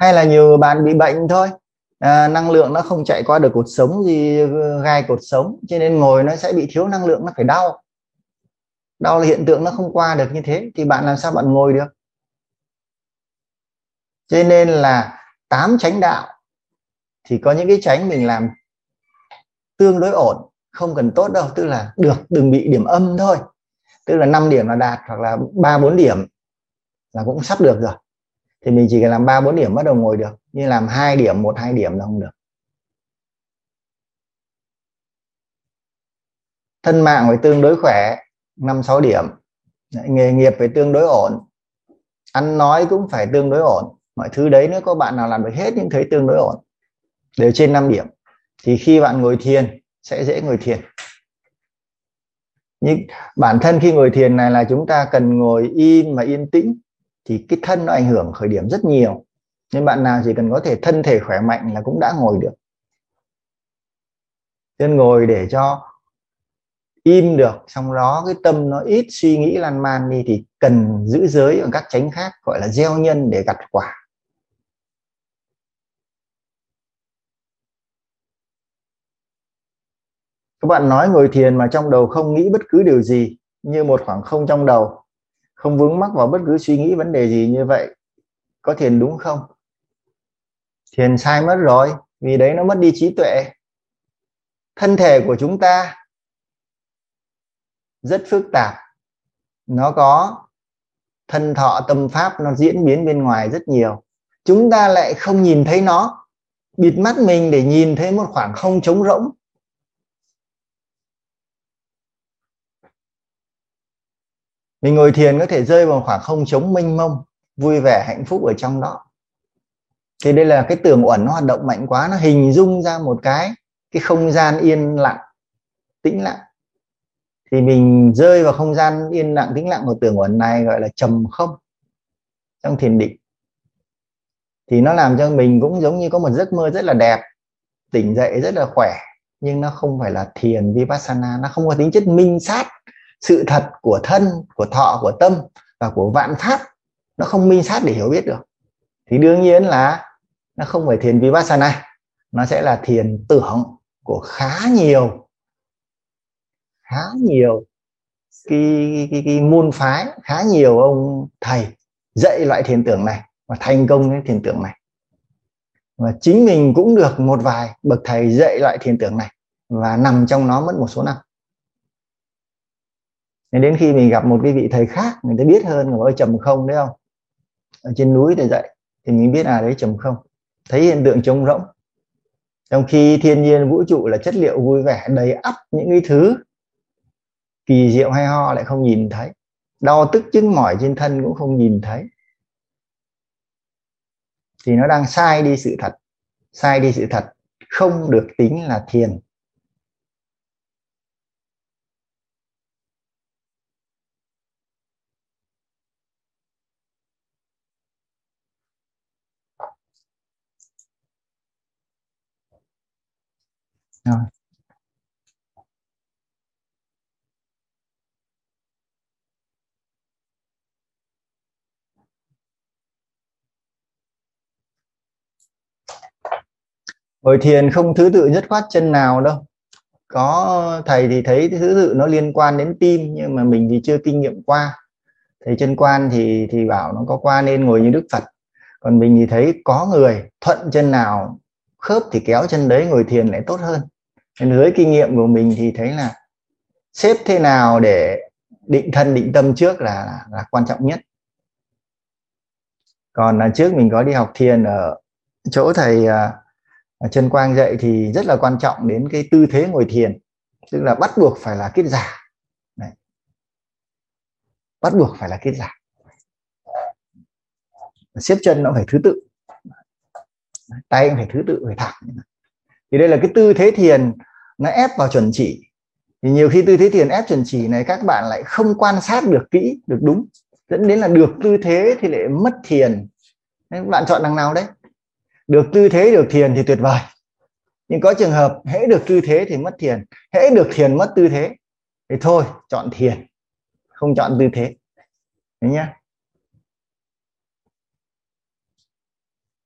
Hay là nhiều bạn bị bệnh thôi. À, năng lượng nó không chạy qua được cột sống gì gai cột sống. Cho nên ngồi nó sẽ bị thiếu năng lượng nó phải đau. Đau là hiện tượng nó không qua được như thế thì bạn làm sao bạn ngồi được? Cho nên là tám chánh đạo thì có những cái tránh mình làm tương đối ổn không cần tốt đâu. Tức là được đừng bị điểm âm thôi. Tức là 5 điểm là đạt hoặc là ba bốn điểm là cũng sắp được rồi thì mình chỉ cần làm ba, bốn điểm bắt đầu ngồi được. Như làm hai điểm, một, hai điểm là không được. Thân mạng phải tương đối khỏe, năm, sáu điểm. Nghề nghiệp phải tương đối ổn. Ăn nói cũng phải tương đối ổn. Mọi thứ đấy nếu có bạn nào làm được hết những thấy tương đối ổn, đều trên 5 điểm. Thì khi bạn ngồi thiền, sẽ dễ ngồi thiền. Nhưng bản thân khi ngồi thiền này là chúng ta cần ngồi im mà yên tĩnh thì cái thân nó ảnh hưởng khởi điểm rất nhiều. Nên bạn nào chỉ cần có thể thân thể khỏe mạnh là cũng đã ngồi được. Nên ngồi để cho im được, xong đó cái tâm nó ít suy nghĩ lan man đi thì cần giữ giới bằng các tránh khác, gọi là gieo nhân để gặt quả. Các bạn nói ngồi thiền mà trong đầu không nghĩ bất cứ điều gì, như một khoảng không trong đầu không vướng mắc vào bất cứ suy nghĩ vấn đề gì như vậy, có thiền đúng không? Thiền sai mất rồi, vì đấy nó mất đi trí tuệ. Thân thể của chúng ta rất phức tạp. Nó có thân thọ tâm pháp nó diễn biến bên ngoài rất nhiều. Chúng ta lại không nhìn thấy nó, bịt mắt mình để nhìn thấy một khoảng không trống rỗng. Mình ngồi thiền có thể rơi vào khoảng không trống mênh mông, vui vẻ, hạnh phúc ở trong đó. Thì đây là cái tường uẩn nó hoạt động mạnh quá, nó hình dung ra một cái cái không gian yên lặng, tĩnh lặng. Thì mình rơi vào không gian yên lặng, tĩnh lặng của tường uẩn này gọi là trầm không trong thiền định. Thì nó làm cho mình cũng giống như có một giấc mơ rất là đẹp, tỉnh dậy rất là khỏe, nhưng nó không phải là thiền vipassana, nó không có tính chất minh sát sự thật của thân của thọ của tâm và của vạn pháp nó không minh sát để hiểu biết được. Thì đương nhiên là nó không phải thiền vipassana nó sẽ là thiền tưởng của khá nhiều khá nhiều cái, cái, cái môn phái khá nhiều ông thầy dạy loại thiền tưởng này và thành công cái thiền tưởng này. Và chính mình cũng được một vài bậc thầy dạy loại thiền tưởng này và nằm trong nó mất một số năm nên đến khi mình gặp một cái vị thầy khác mình mới biết hơn người ơi trầm không đấy không? Ở trên núi để dạy, thì mình biết à đấy, trầm không. Thấy hiện tượng trống rỗng. Trong khi thiên nhiên vũ trụ là chất liệu vui vẻ, đầy ắp những cái thứ kỳ diệu hay ho lại không nhìn thấy. Đau tức chứng mỏi trên thân cũng không nhìn thấy. Thì nó đang sai đi sự thật. Sai đi sự thật không được tính là thiền. Rồi. Ngồi thiền, không thứ tự nhất khoát chân nào đâu. Có thầy thì thấy thứ tự nó liên quan đến tim, nhưng mà mình thì chưa kinh nghiệm qua. Thầy chân quan thì thì bảo nó có qua nên ngồi như đức phật. Còn mình thì thấy có người thuận chân nào khớp thì kéo chân đấy ngồi thiền lại tốt hơn. Nên dưới kinh nghiệm của mình thì thấy là xếp thế nào để định thân định tâm trước là là, là quan trọng nhất. Còn là trước mình có đi học thiền ở chỗ thầy à, uh, Trần Quang dạy thì rất là quan trọng đến cái tư thế ngồi thiền. Tức là bắt buộc phải là kiết giả. Đấy. bắt buộc phải là kiết giả. Xếp chân nó phải thứ tự tay anh phải thứ tự, phải thẳng. Thì đây là cái tư thế thiền, nó ép vào chuẩn chỉ. Thì nhiều khi tư thế thiền ép chuẩn chỉ này các bạn lại không quan sát được kỹ, được đúng. Dẫn đến là được tư thế thì lại mất thiền. Nên bạn chọn đằng nào đấy? Được tư thế, được thiền thì tuyệt vời. Nhưng có trường hợp hễ được tư thế thì mất thiền, hễ được thiền mất tư thế. Thì thôi, chọn thiền, không chọn tư thế. Đấy nhá.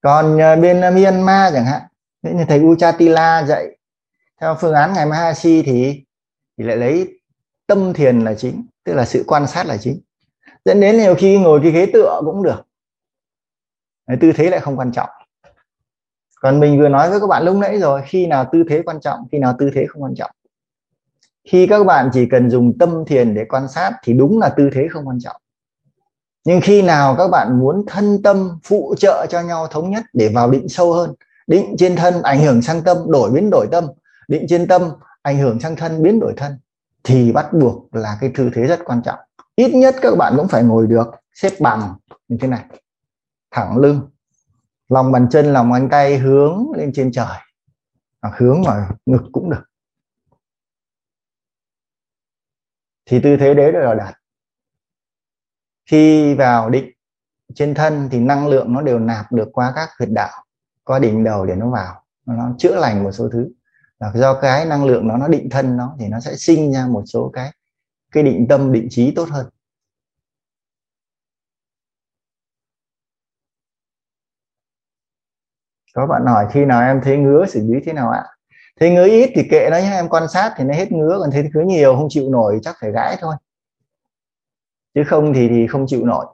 Còn ờ, bên ờ, Myanmar chẳng hạn như thầy Uchatila dạy, theo phương án ngày Mahasi thì thì lại lấy tâm thiền là chính, tức là sự quan sát là chính. Dẫn đến nhiều khi ngồi cái ghế tựa cũng được. Tư thế lại không quan trọng. Còn mình vừa nói với các bạn lúc nãy rồi, khi nào tư thế quan trọng, khi nào tư thế không quan trọng. Khi các bạn chỉ cần dùng tâm thiền để quan sát thì đúng là tư thế không quan trọng nhưng khi nào các bạn muốn thân tâm phụ trợ cho nhau thống nhất để vào định sâu hơn, định trên thân ảnh hưởng sang tâm đổi biến đổi tâm, định trên tâm ảnh hưởng sang thân biến đổi thân, thì bắt buộc là cái tư thế rất quan trọng. Ít nhất các bạn cũng phải ngồi được xếp bằng như thế này. Thẳng lưng, lòng bàn chân, lòng bàn tay hướng lên trên trời. À, hướng vào ngực cũng được. Thì tư thế đấy là đạt khi vào định trên thân thì năng lượng nó đều nạp được qua các huyệt đạo, qua đỉnh đầu để nó vào, nó chữa lành một số thứ. Là do cái năng lượng đó nó định thân nó thì nó sẽ sinh ra một số cái cái định tâm, định trí tốt hơn. Có bạn hỏi khi nào em thấy ngứa xử lý thế nào ạ? Thấy ngứa ít thì kệ nó nhé, em quan sát thì nó hết ngứa, còn thấy ngứa nhiều không chịu nổi chắc phải gãi thôi chứ không thì thì không chịu nổi.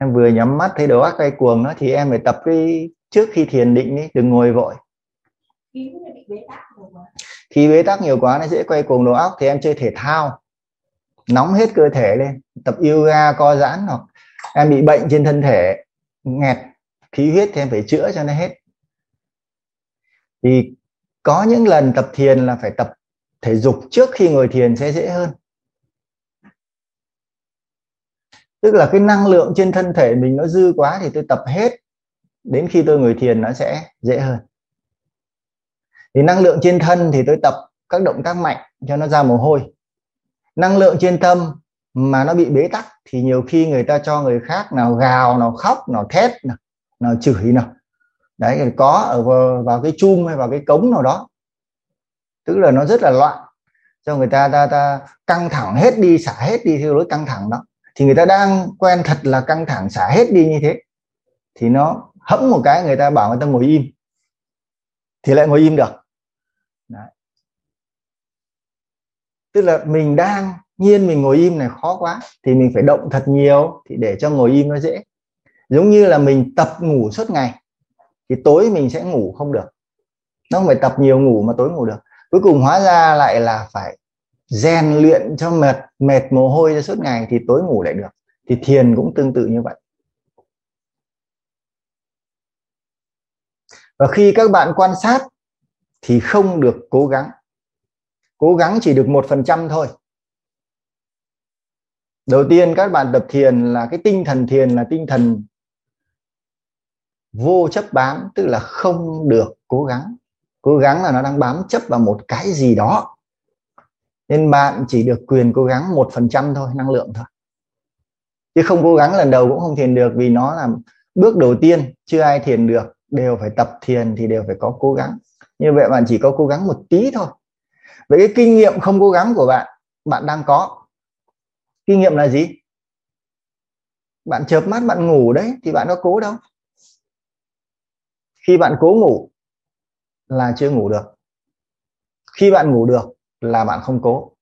Em vừa nhắm mắt thấy đầu óc quay cuồng đó thì em phải tập cái trước khi thiền định đi đừng ngồi vội. Khi bế tắc nhiều quá nó dễ quay cuồng đầu óc thì em chơi thể thao. Nóng hết cơ thể lên tập yoga co giãn hoặc em bị bệnh trên thân thể nghẹt khí huyết thì em phải chữa cho nó hết. Thì có những lần tập thiền là phải tập thể dục trước khi ngồi thiền sẽ dễ hơn. Tức là cái năng lượng trên thân thể mình nó dư quá thì tôi tập hết đến khi tôi ngồi thiền nó sẽ dễ hơn. Thì năng lượng trên thân thì tôi tập các động tác mạnh cho nó ra mồ hôi. Năng lượng trên tâm mà nó bị bế tắc thì nhiều khi người ta cho người khác nào gào nào khóc nào thét nào, nào chửi nào đấy có ở vào, vào cái chum hay vào cái cống nào đó. Tức là nó rất là loạn. Cho người ta ta ta căng thẳng hết đi xả hết đi theo lối căng thẳng đó. Thì người ta đang quen thật là căng thẳng xả hết đi như thế. Thì nó hẫng một cái người ta bảo người ta ngồi im. Thì lại ngồi im được. Đấy. tức là mình đang nhiên mình ngồi im này khó quá. Thì mình phải động thật nhiều thì để cho ngồi im nó dễ. Giống như là mình tập ngủ suốt ngày thì tối mình sẽ ngủ không được. Nó không phải tập nhiều ngủ mà tối ngủ được. Cuối cùng hóa ra lại là phải rèn luyện cho mệt mệt mồ hôi ra suốt ngày thì tối ngủ lại được. Thì thiền cũng tương tự như vậy. Và khi các bạn quan sát thì không được cố gắng. Cố gắng chỉ được một phần trăm thôi. Đầu tiên các bạn tập thiền là cái tinh thần thiền là tinh thần vô chấp bám, tức là không được cố gắng. Cố gắng là nó đang bám chấp vào một cái gì đó. Nên bạn chỉ được quyền cố gắng một phần trăm thôi, năng lượng thôi. Chứ không cố gắng lần đầu cũng không thiền được vì nó là bước đầu tiên, chưa ai thiền được. Đều phải tập thiền thì đều phải có cố gắng. Như vậy bạn chỉ có cố gắng một tí thôi. Vậy cái kinh nghiệm không cố gắng của bạn bạn đang có. Kinh nghiệm là gì? Bạn chợp mắt, bạn ngủ đấy, thì bạn có cố đâu khi bạn cố ngủ là chưa ngủ được. Khi bạn ngủ được là bạn không cố.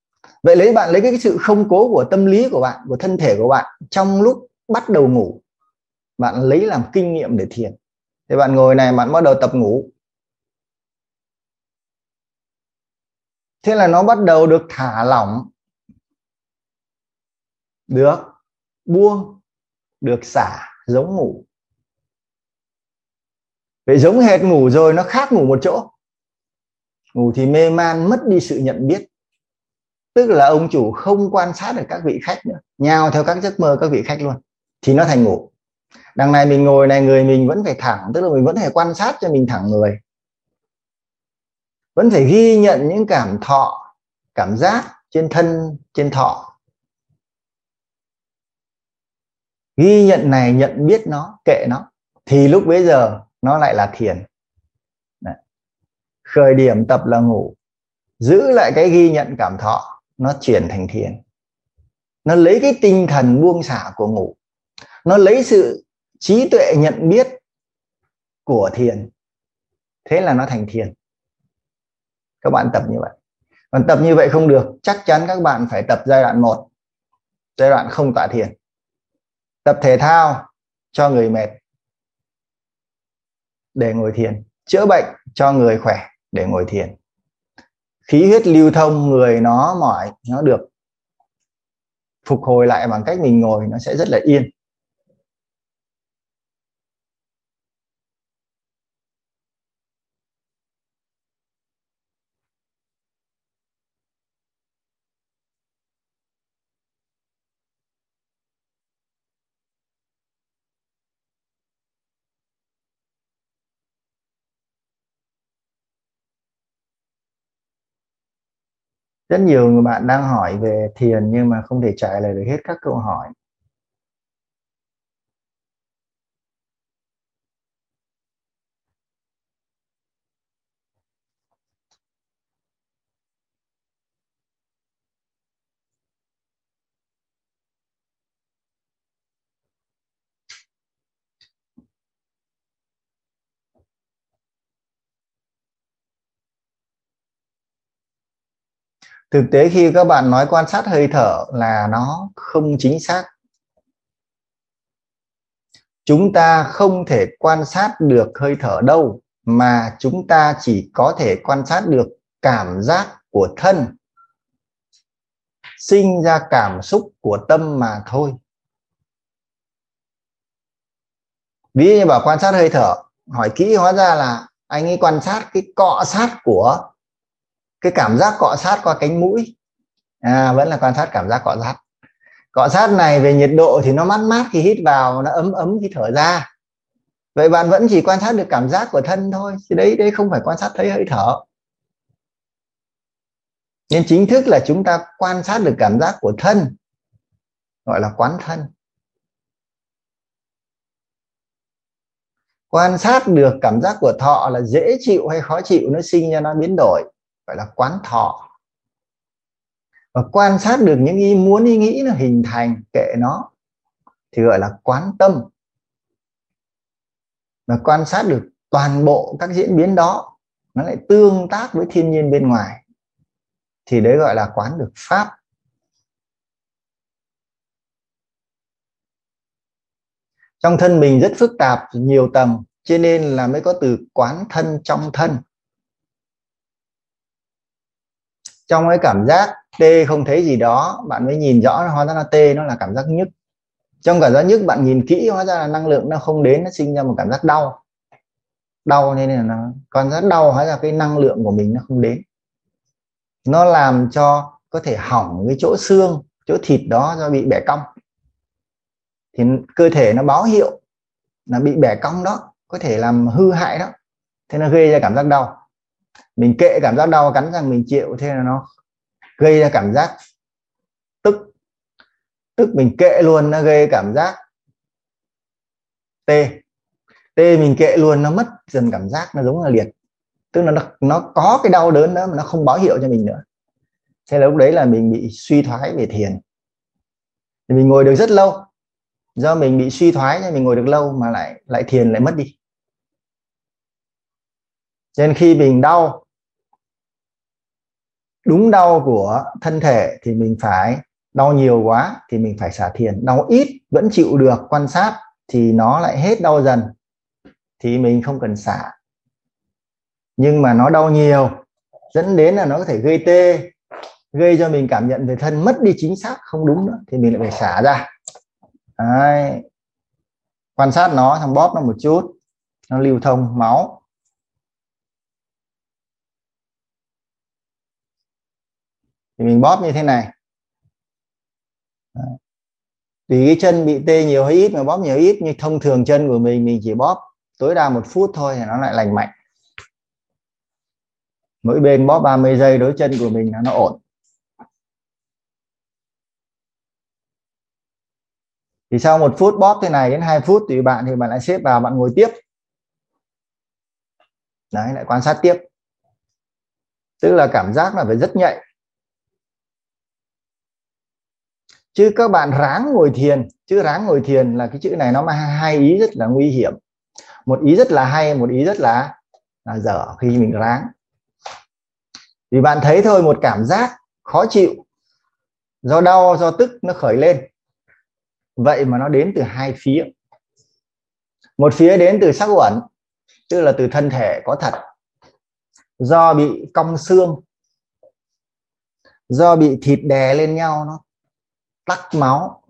Vậy lấy bạn lấy cái sự không cố của tâm lý của bạn, của thân thể của bạn trong lúc bắt đầu ngủ, bạn lấy làm kinh nghiệm để thiền. Thì bạn ngồi này, bạn bắt đầu tập ngủ. Thế là nó bắt đầu được thả lỏng. Được. Buông. Được xả. Giống ngủ vậy giống hệt ngủ rồi nó khác ngủ một chỗ. Ngủ thì mê man, mất đi sự nhận biết. Tức là ông chủ không quan sát được các vị khách nữa. Nhào theo các giấc mơ các vị khách luôn. Thì nó thành ngủ. Đằng này mình ngồi này, người mình vẫn phải thẳng. Tức là mình vẫn phải quan sát cho mình thẳng người. Vẫn phải ghi nhận những cảm thọ, cảm giác trên thân, trên thọ. Ghi nhận này, nhận biết nó, kệ nó. Thì lúc bấy giờ nó lại là thiền. Đấy. khởi điểm tập là ngủ. Giữ lại cái ghi nhận cảm thọ, nó chuyển thành thiền. Nó lấy cái tinh thần buông xả của ngủ. Nó lấy sự trí tuệ nhận biết của thiền. Thế là nó thành thiền. Các bạn tập như vậy. Còn tập như vậy không được. Chắc chắn các bạn phải tập giai đoạn 1 giai đoạn không tọa thiền. Tập thể thao cho người mệt để ngồi thiền, chữa bệnh cho người khỏe để ngồi thiền. Khí huyết lưu thông, người nó mỏi, nó được phục hồi lại bằng cách mình ngồi, nó sẽ rất là yên. Rất nhiều người bạn đang hỏi về thiền nhưng mà không thể trả lời được hết các câu hỏi. Thực tế khi các bạn nói quan sát hơi thở là nó không chính xác. Chúng ta không thể quan sát được hơi thở đâu, mà chúng ta chỉ có thể quan sát được cảm giác của thân sinh ra cảm xúc của tâm mà thôi. Ví như bảo quan sát hơi thở, hỏi kỹ hóa ra là anh ấy quan sát cái cọ sát của cái cảm giác cọ sát qua cánh mũi. À vẫn là quan sát cảm giác cọ sát. Cọ sát này về nhiệt độ thì nó mát mát khi hít vào, nó ấm ấm khi thở ra. Vậy bạn vẫn chỉ quan sát được cảm giác của thân thôi, chứ đấy đấy không phải quan sát thấy hơi thở. Nên chính thức là chúng ta quan sát được cảm giác của thân, gọi là quán thân. Quan sát được cảm giác của thọ là dễ chịu hay khó chịu, nó sinh ra, nó biến đổi gọi là quán thọ. Và quan sát được những ý muốn, ý nghĩ nó hình thành, kệ nó, thì gọi là quán tâm. Và quan sát được toàn bộ các diễn biến đó, nó lại tương tác với thiên nhiên bên ngoài, thì đấy gọi là quán được pháp. Trong thân mình rất phức tạp, nhiều tầng, cho nên là mới có từ quán thân trong thân. Trong cái cảm giác tê không thấy gì đó, bạn mới nhìn rõ hóa ra là tê nó là cảm giác nhức. Trong cảm giác nhức, bạn nhìn kỹ, hóa ra là năng lượng nó không đến, nó sinh ra một cảm giác đau. Đau nên là nó còn rất đau, hóa ra cái năng lượng của mình nó không đến. Nó làm cho có thể hỏng cái chỗ xương, chỗ thịt đó do bị bẻ cong. Thì cơ thể nó báo hiệu là bị bẻ cong đó, có thể làm hư hại đó. Thế nó gây ra cảm giác đau mình kệ cảm giác đau cắn rằng mình chịu, thế là nó gây ra cảm giác tức. Tức mình kệ luôn nó gây cảm giác tê. Tê mình kệ luôn nó mất dần cảm giác, nó giống là liệt. Tức là nó nó có cái đau đớn đó mà nó không báo hiệu cho mình nữa. Thế là lúc đấy là mình bị suy thoái về thiền. Thì mình ngồi được rất lâu. Do mình bị suy thoái nên mình ngồi được lâu mà lại lại thiền lại mất đi. Cho nên khi mình đau đúng đau của thân thể thì mình phải đau nhiều quá thì mình phải xả thiền. Đau ít vẫn chịu được quan sát thì nó lại hết đau dần thì mình không cần xả. Nhưng mà nó đau nhiều, dẫn đến là nó có thể gây tê, gây cho mình cảm nhận về thân mất đi chính xác không đúng nữa thì mình lại phải xả ra. Đấy. quan sát nó, xong bóp nó một chút, nó lưu thông máu. Thì mình bóp như thế này. Đấy. tùy cái chân bị tê nhiều hay ít, mà bóp nhiều ít, như thông thường chân của mình mình chỉ bóp tối đa một phút thôi thì nó lại lành mạnh. Mỗi bên bóp 30 giây, đối chân của mình là nó ổn. Thì sau một phút bóp thế này đến 2 phút tùy bạn, thì bạn lại xếp vào, bạn ngồi tiếp. Đấy, lại quan sát tiếp. Tức là cảm giác là phải rất nhạy. Chứ các bạn ráng ngồi thiền. Chứ ráng ngồi thiền là cái chữ này nó mang hai ý rất là nguy hiểm. Một ý rất là hay, một ý rất là là dở khi mình ráng. Vì bạn thấy thôi, một cảm giác khó chịu, do đau, do tức nó khởi lên. Vậy mà nó đến từ hai phía. Một phía đến từ sắc uẩn, tức là từ thân thể có thật. Do bị cong xương, do bị thịt đè lên nhau, nó tắc máu.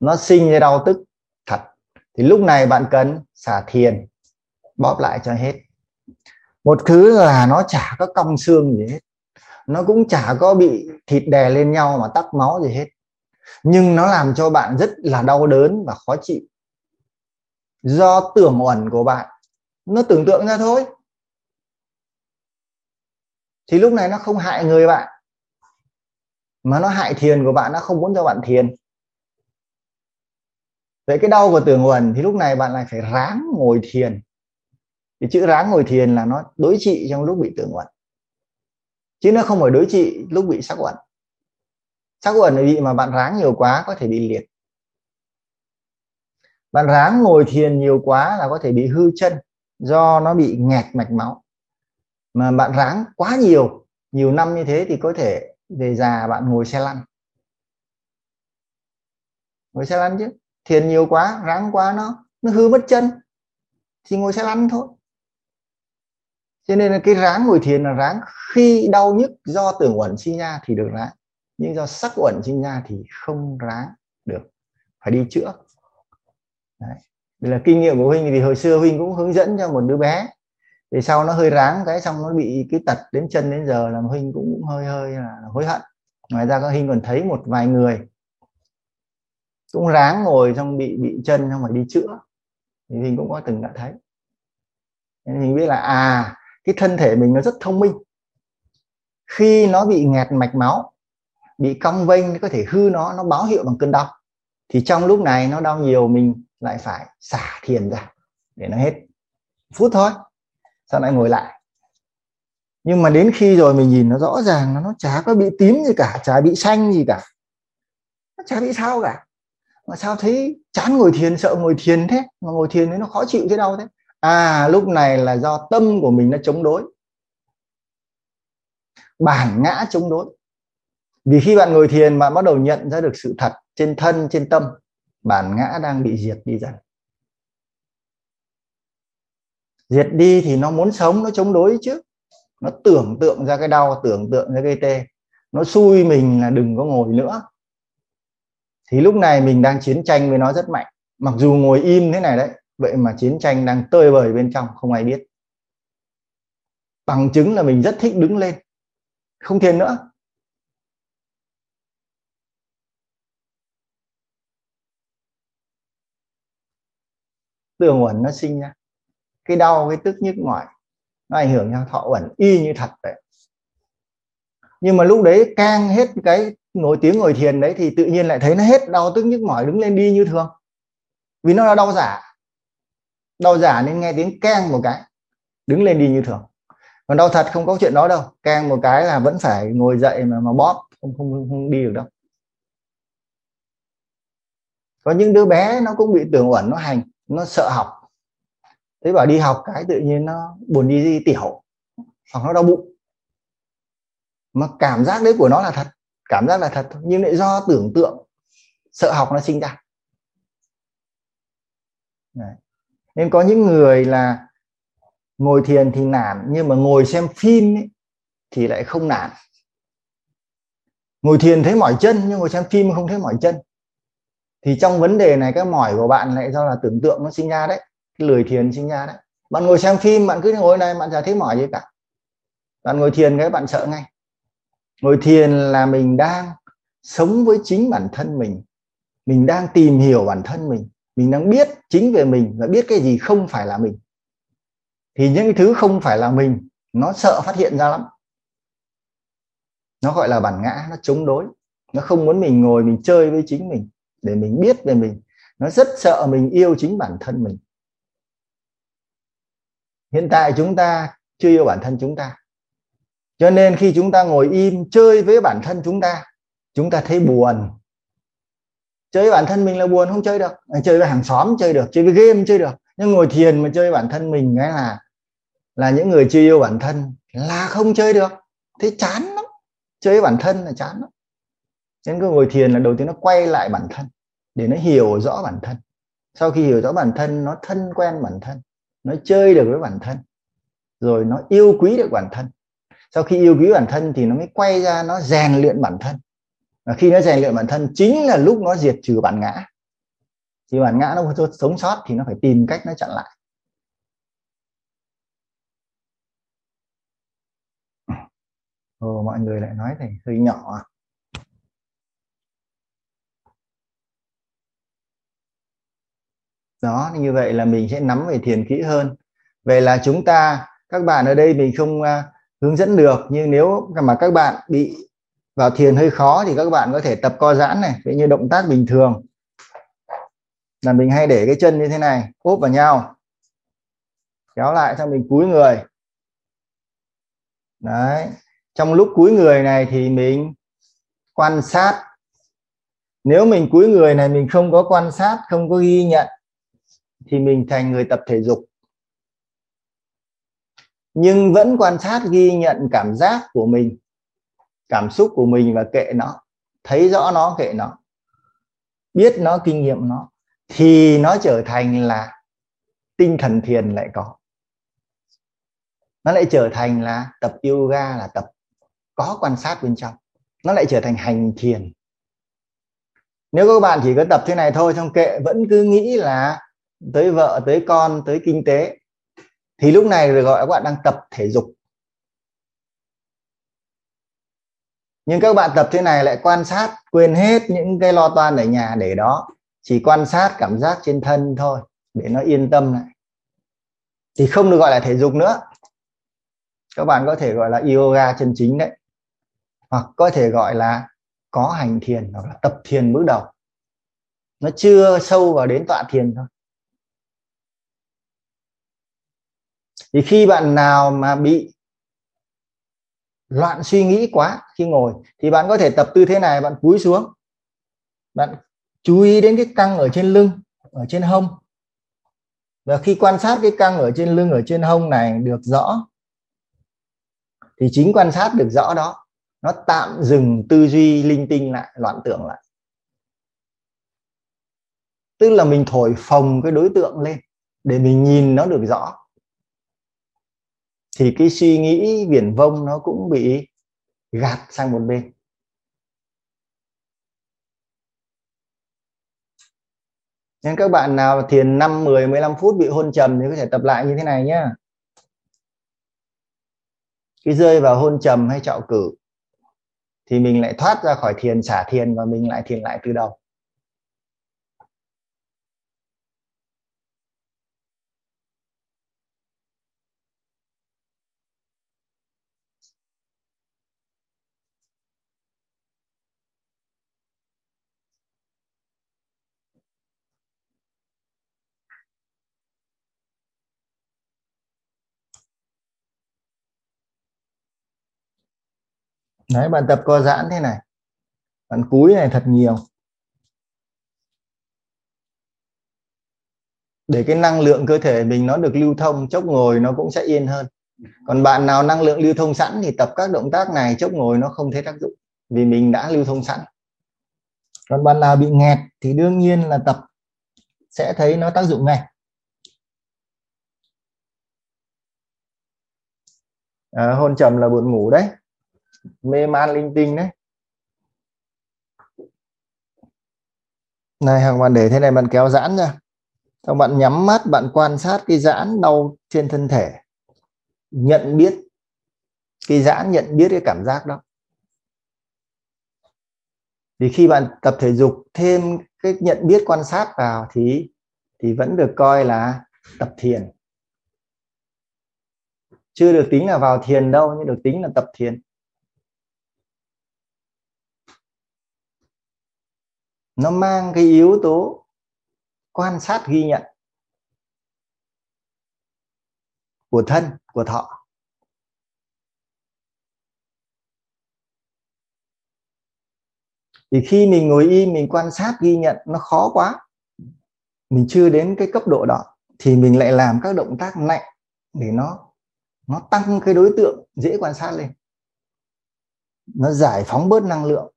Nó sinh ra đau tức thật. Thì lúc này bạn cần xả thiền, bóp lại cho hết. Một thứ là nó chả có cong xương gì hết. Nó cũng chả có bị thịt đè lên nhau mà tắc máu gì hết. Nhưng nó làm cho bạn rất là đau đớn và khó chịu. Do tưởng uẩn của bạn, nó tưởng tượng ra thôi. Thì lúc này nó không hại người bạn mà nó hại thiền của bạn, nó không muốn cho bạn thiền. Vậy cái đau của tưởng uẩn thì lúc này bạn lại phải ráng ngồi thiền. Thì chữ ráng ngồi thiền là nó đối trị trong lúc bị tưởng uẩn. Chứ nó không phải đối trị lúc bị sắc uẩn. Sắc uẩn bị mà bạn ráng nhiều quá có thể bị liệt. Bạn ráng ngồi thiền nhiều quá là có thể bị hư chân do nó bị nghẹt mạch máu. Mà bạn ráng quá nhiều nhiều năm như thế thì có thể về già bạn ngồi xe lăn. Ngồi xe lăn chứ. Thiền nhiều quá, ráng quá nó nó hư mất chân. Thì ngồi xe lăn thôi. Cho nên là cái ráng ngồi thiền là ráng khi đau nhức do tưởng uẩn sinh ra thì được ráng, nhưng do sắc uẩn sinh ra thì không ráng được. Phải đi chữa. Đấy. Đây là kinh nghiệm của huynh thì hồi xưa huynh cũng hướng dẫn cho một đứa bé thì sau nó hơi ráng cái, xong nó bị cái tật đến chân đến giờ là huynh cũng hơi hơi là hối hận. Ngoài ra các huynh còn thấy một vài người cũng ráng ngồi xong bị bị chân xong phải đi chữa. Thì huynh cũng có từng đã thấy. Nên mình biết là à cái thân thể mình nó rất thông minh. Khi nó bị nghẹt mạch máu, bị cong vênh có thể hư nó nó báo hiệu bằng cơn đau. Thì trong lúc này nó đau nhiều mình lại phải xả thiền ra để nó hết phút thôi sau lại ngồi lại? Nhưng mà đến khi rồi mình nhìn nó rõ ràng nó nó chả có bị tím gì cả, chả bị xanh gì cả. Nó chả bị sao cả. Mà sao thấy chán ngồi thiền, sợ ngồi thiền thế? Mà ngồi thiền thì nó khó chịu thế đâu thế? À lúc này là do tâm của mình nó chống đối. Bản ngã chống đối. Vì khi bạn ngồi thiền, bạn bắt đầu nhận ra được sự thật trên thân, trên tâm. Bản ngã đang bị diệt đi dần diệt đi thì nó muốn sống, nó chống đối chứ. Nó tưởng tượng ra cái đau, tưởng tượng ra cái tê. Nó xui mình là đừng có ngồi nữa. Thì lúc này mình đang chiến tranh với nó rất mạnh. Mặc dù ngồi im thế này đấy, vậy mà chiến tranh đang tơi bời bên trong, không ai biết. Bằng chứng là mình rất thích đứng lên. Không thiền nữa. Tường uẩn nó sinh ra cái đau cái tức nhức mỏi nó ảnh hưởng cho thọ uẩn y như thật vậy. Nhưng mà lúc đấy càng hết cái ngồi tiếng ngồi thiền đấy thì tự nhiên lại thấy nó hết đau tức nhức mỏi đứng lên đi như thường. Vì nó là đau giả. Đau giả nên nghe tiếng keng một cái đứng lên đi như thường. Còn đau thật không có chuyện đó đâu. Keng một cái là vẫn phải ngồi dậy mà mà bóp không không không, không đi được đâu. Có những đứa bé nó cũng bị tưởng uẩn nó hành nó sợ học thế bảo đi học cái tự nhiên nó buồn đi, đi tiểu. Hoặc nó đau bụng. Mà cảm giác đấy của nó là thật. Cảm giác là thật nhưng lại do tưởng tượng sợ học nó sinh ra. Đấy. nên có những người là ngồi thiền thì nản nhưng mà ngồi xem phim ấy, thì lại không nản. Ngồi thiền thấy mỏi chân nhưng ngồi xem phim không thấy mỏi chân. Thì trong vấn đề này cái mỏi của bạn lại do là tưởng tượng nó sinh ra đấy lười thiền sinh ra đấy. Bạn ngồi xem phim, bạn cứ ngồi này bạn chả thấy mỏi gì cả. Bạn ngồi thiền cái bạn sợ ngay. Ngồi thiền là mình đang sống với chính bản thân mình. Mình đang tìm hiểu bản thân mình. Mình đang biết chính về mình và biết cái gì không phải là mình. Thì những cái thứ không phải là mình, nó sợ phát hiện ra lắm. Nó gọi là bản ngã, nó chống đối. Nó không muốn mình ngồi, mình chơi với chính mình để mình biết về mình. Nó rất sợ mình yêu chính bản thân mình hiện tại chúng ta chưa yêu bản thân chúng ta. Cho nên khi chúng ta ngồi im chơi với bản thân chúng ta chúng ta thấy buồn. Chơi với bản thân mình là buồn không chơi được. Ờ, chơi với hàng xóm chơi được, chơi với game chơi được. Nhưng ngồi thiền mà chơi bản thân mình ấy là là những người chưa yêu bản thân là không chơi được. Thế chán lắm. Chơi với bản thân là chán lắm. Nên cứ ngồi thiền là đầu tiên nó quay lại bản thân, để nó hiểu rõ bản thân. Sau khi hiểu rõ bản thân, nó thân quen bản thân nó chơi được với bản thân. Rồi nó yêu quý được bản thân. Sau khi yêu quý bản thân thì nó mới quay ra nó rèn luyện bản thân. Và khi nó rèn luyện bản thân chính là lúc nó diệt trừ bản ngã. Thì bản ngã nó sống sót thì nó phải tìm cách nó chặn lại. Ồ, mọi người lại nói thì hơi nhỏ à? Đó như vậy là mình sẽ nắm về thiền kỹ hơn. Vậy là chúng ta các bạn ở đây mình không uh, hướng dẫn được nhưng nếu mà các bạn bị vào thiền hơi khó thì các bạn có thể tập co giãn này ví như động tác bình thường. Là mình hay để cái chân như thế này úp vào nhau kéo lại xong mình cúi người. Đấy trong lúc cúi người này thì mình quan sát. Nếu mình cúi người này mình không có quan sát không có ghi nhận thì mình thành người tập thể dục. Nhưng vẫn quan sát ghi nhận cảm giác của mình, cảm xúc của mình và kệ nó, thấy rõ nó, kệ nó, biết nó, kinh nghiệm nó, thì nó trở thành là tinh thần thiền lại có. Nó lại trở thành là tập yoga là tập có quan sát bên trong. Nó lại trở thành hành thiền. Nếu các bạn chỉ có tập thế này thôi trong kệ, vẫn cứ nghĩ là tới vợ, tới con, tới kinh tế, thì lúc này được gọi các bạn đang tập thể dục. Nhưng các bạn tập thế này lại quan sát, quên hết những cái lo toan ở nhà để đó, chỉ quan sát cảm giác trên thân thôi, để nó yên tâm lại. Thì không được gọi là thể dục nữa. Các bạn có thể gọi là yoga chân chính đấy. Hoặc có thể gọi là có hành thiền hoặc là tập thiền bước đầu. Nó chưa sâu vào đến tọa thiền thôi. Thì khi bạn nào mà bị loạn suy nghĩ quá, khi ngồi, thì bạn có thể tập tư thế này, bạn cúi xuống. Bạn chú ý đến cái căng ở trên lưng, ở trên hông. Và khi quan sát cái căng ở trên lưng, ở trên hông này được rõ, thì chính quan sát được rõ đó, nó tạm dừng tư duy linh tinh lại, loạn tưởng lại. Tức là mình thổi phồng cái đối tượng lên, để mình nhìn nó được rõ thì cái suy nghĩ viển vông nó cũng bị gạt sang một bên. Nên các bạn nào thiền 5, 10, 15 phút bị hôn trầm thì có thể tập lại như thế này nhé cái rơi vào hôn trầm hay trọ cử thì mình lại thoát ra khỏi thiền xả thiền và mình lại thiền lại từ đầu. Đấy bạn tập co giãn thế này. Bạn cúi này thật nhiều. Để cái năng lượng cơ thể mình nó được lưu thông chốc ngồi nó cũng sẽ yên hơn. Còn bạn nào năng lượng lưu thông sẵn thì tập các động tác này chốc ngồi nó không thấy tác dụng vì mình đã lưu thông sẵn. Còn bạn nào bị nghẹt thì đương nhiên là tập sẽ thấy nó tác dụng ngay. À, hôn trầm là buồn ngủ đấy mê man linh tinh đấy. Này hàng bạn để thế này bạn kéo giãn ra xong bạn nhắm mắt, bạn quan sát cái giãn đau trên thân thể. Nhận biết, cái giãn nhận biết cái cảm giác đó. Thì khi bạn tập thể dục, thêm cái nhận biết quan sát vào thì thì vẫn được coi là tập thiền. Chưa được tính là vào thiền đâu, nhưng được tính là tập thiền. Nó mang cái yếu tố quan sát ghi nhận của thân, của thọ. Thì khi mình ngồi im, mình quan sát ghi nhận, nó khó quá. Mình chưa đến cái cấp độ đó, thì mình lại làm các động tác nặng để nó nó tăng cái đối tượng dễ quan sát lên. Nó giải phóng bớt năng lượng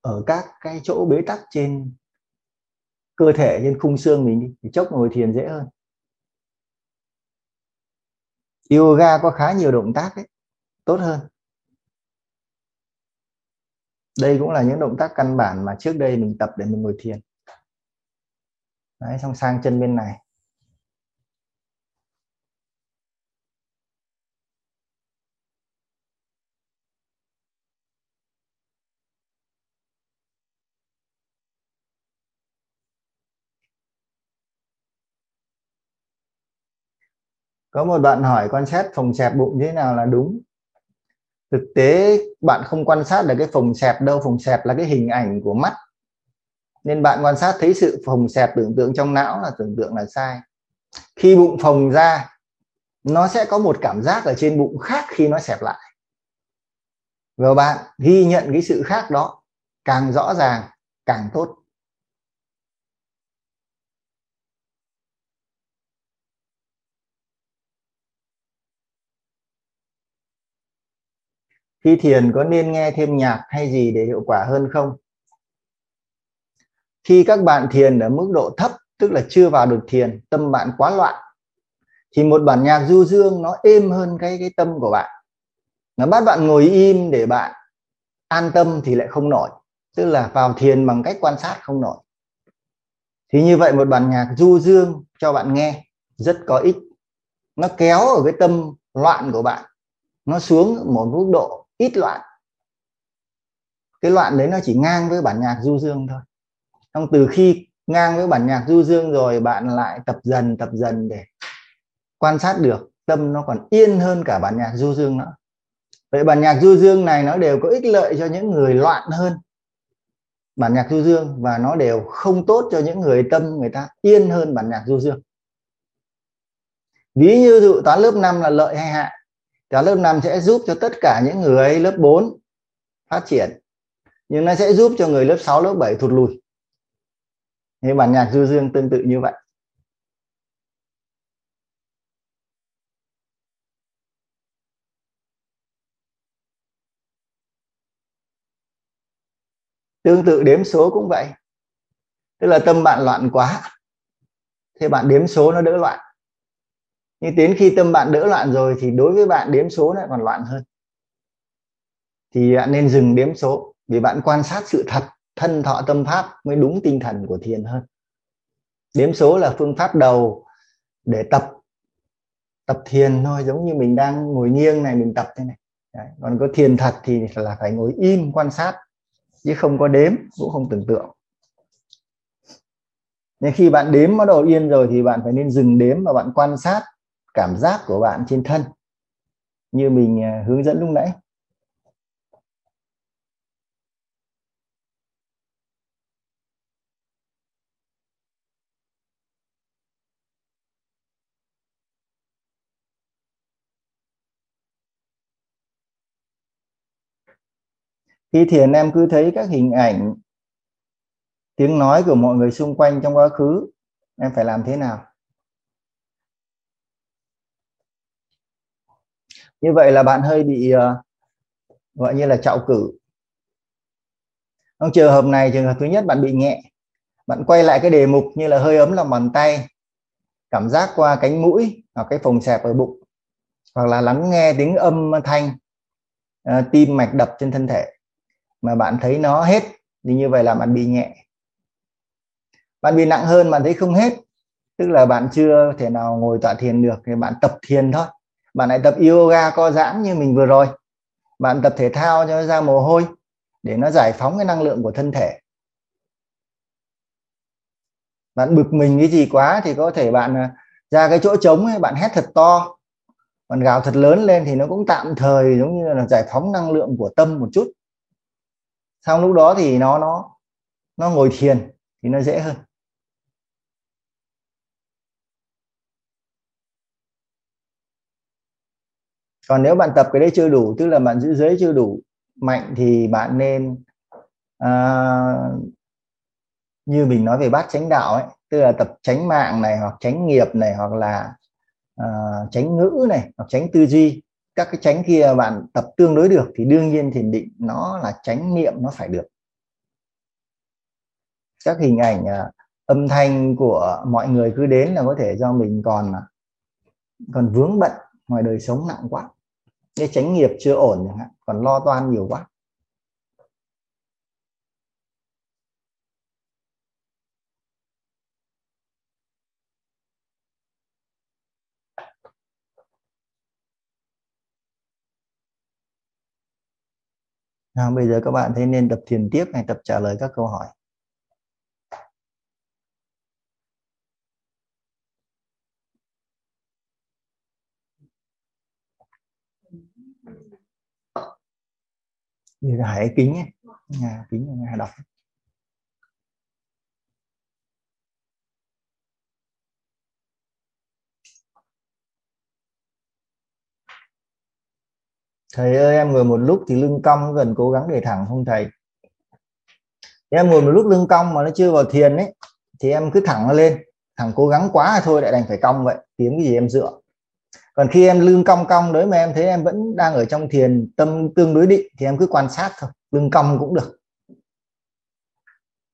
ở các cái chỗ bế tắc trên cơ thể, trên khung xương mình đi, thì chốc ngồi thiền dễ hơn. Yoga có khá nhiều động tác ấy, tốt hơn. Đây cũng là những động tác căn bản mà trước đây mình tập để mình ngồi thiền. Đấy, xong sang chân bên này. Có một bạn hỏi quan sát phòng xẹp bụng như thế nào là đúng? Thực tế, bạn không quan sát được cái phòng xẹp đâu phòng xẹp là cái hình ảnh của mắt. Nên bạn quan sát thấy sự phòng xẹp tưởng tượng trong não là tưởng tượng là sai. Khi bụng phồng ra, nó sẽ có một cảm giác ở trên bụng khác khi nó xẹp lại. Và bạn ghi nhận cái sự khác đó càng rõ ràng, càng tốt. Khi thiền có nên nghe thêm nhạc hay gì để hiệu quả hơn không? Khi các bạn thiền ở mức độ thấp, tức là chưa vào được thiền, tâm bạn quá loạn, thì một bản nhạc du dương nó êm hơn cái cái tâm của bạn. Nó bắt bạn ngồi im để bạn an tâm thì lại không nổi, tức là vào thiền bằng cách quan sát không nổi. Thì như vậy một bản nhạc du dương cho bạn nghe, rất có ích. Nó kéo ở cái tâm loạn của bạn, nó xuống một mức độ ít loạn. Cái loạn đấy nó chỉ ngang với bản nhạc du dương thôi. Xong từ khi ngang với bản nhạc du dương rồi, bạn lại tập dần tập dần để quan sát được, tâm nó còn yên hơn cả bản nhạc du dương nữa. Vậy bản nhạc du dương này nó đều có ích lợi cho những người loạn hơn. Bản nhạc du dương và nó đều không tốt cho những người tâm, người ta yên hơn bản nhạc du dương. Ví như dụ toán lớp 5 là lợi hay hại cả lớp 5 sẽ giúp cho tất cả những người lớp 4 phát triển, nhưng nó sẽ giúp cho người lớp 6 lớp 7 thụt lùi. Thế bản nhạc du dương tương tự như vậy. Tương tự đếm số cũng vậy. Tức là tâm bạn loạn quá, thế bạn đếm số nó đỡ loạn nhưng đến khi tâm bạn đỡ loạn rồi thì đối với bạn đếm số lại còn loạn hơn. Thì bạn nên dừng đếm số vì bạn quan sát sự thật, thân thọ tâm pháp mới đúng tinh thần của thiền hơn. Đếm số là phương pháp đầu để tập tập thiền thôi, giống như mình đang ngồi nghiêng này, mình tập thế này. Đấy. còn có thiền thật thì là phải ngồi im quan sát, chứ không có đếm, cũng không tưởng tượng. Nên khi bạn đếm bắt đầu yên rồi thì bạn phải nên dừng đếm và bạn quan sát cảm giác của bạn trên thân, như mình à, hướng dẫn lúc nãy. Khi thiền em cứ thấy các hình ảnh, tiếng nói của mọi người xung quanh trong quá khứ, em phải làm thế nào? Như vậy là bạn hơi bị uh, gọi như là trạo cử. Trong trường hợp này trường hợp thứ nhất bạn bị nhẹ bạn quay lại cái đề mục như là hơi ấm lòng bàn tay cảm giác qua cánh mũi hoặc cái phòng xẹp ở bụng hoặc là lắng nghe tiếng âm thanh uh, tim mạch đập trên thân thể mà bạn thấy nó hết thì như vậy là bạn bị nhẹ bạn bị nặng hơn bạn thấy không hết tức là bạn chưa thể nào ngồi tọa thiền được thì bạn tập thiền thôi bạn lại tập yoga co giãn như mình vừa rồi. Bạn tập thể thao cho nó ra mồ hôi để nó giải phóng cái năng lượng của thân thể. Bạn bực mình cái gì quá thì có thể bạn à, ra cái chỗ trống ấy, bạn hét thật to. Bạn gào thật lớn lên thì nó cũng tạm thời giống như là giải phóng năng lượng của tâm một chút. Sau lúc đó thì nó nó nó ngồi thiền thì nó dễ hơn. Còn nếu bạn tập cái đấy chưa đủ tức là bạn giữ giới chưa đủ mạnh thì bạn nên uh, như mình nói về bát chánh đạo ấy tức là tập tránh mạng này hoặc tránh nghiệp này hoặc là à, uh, tránh ngữ này hoặc tránh tư duy. Các cái tránh kia bạn tập tương đối được thì đương nhiên thiền định nó là tránh niệm nó phải được. Các hình ảnh uh, âm thanh của mọi người cứ đến là có thể do mình còn còn vướng bận ngoài đời sống nặng quá cái tránh nghiệp chưa ổn chẳng hạn còn lo toan nhiều quá. À, bây giờ các bạn thấy nên tập thiền tiếp hay tập trả lời các câu hỏi? Như là hải kính ấy. nhà kính nhà đọc. Thầy ơi, em ngồi một lúc thì lưng cong gần cố gắng để thẳng không thầy? Em ngồi một lúc lưng cong mà nó chưa vào thiền ấy, thì em cứ thẳng nó lên. Thẳng cố gắng quá thôi, lại đành phải cong vậy. Kiếm cái gì em dựa? Còn khi em lưng cong cong đấy mà em thấy em vẫn đang ở trong thiền tâm tương đối định, thì em cứ quan sát thôi lưng cong cũng được.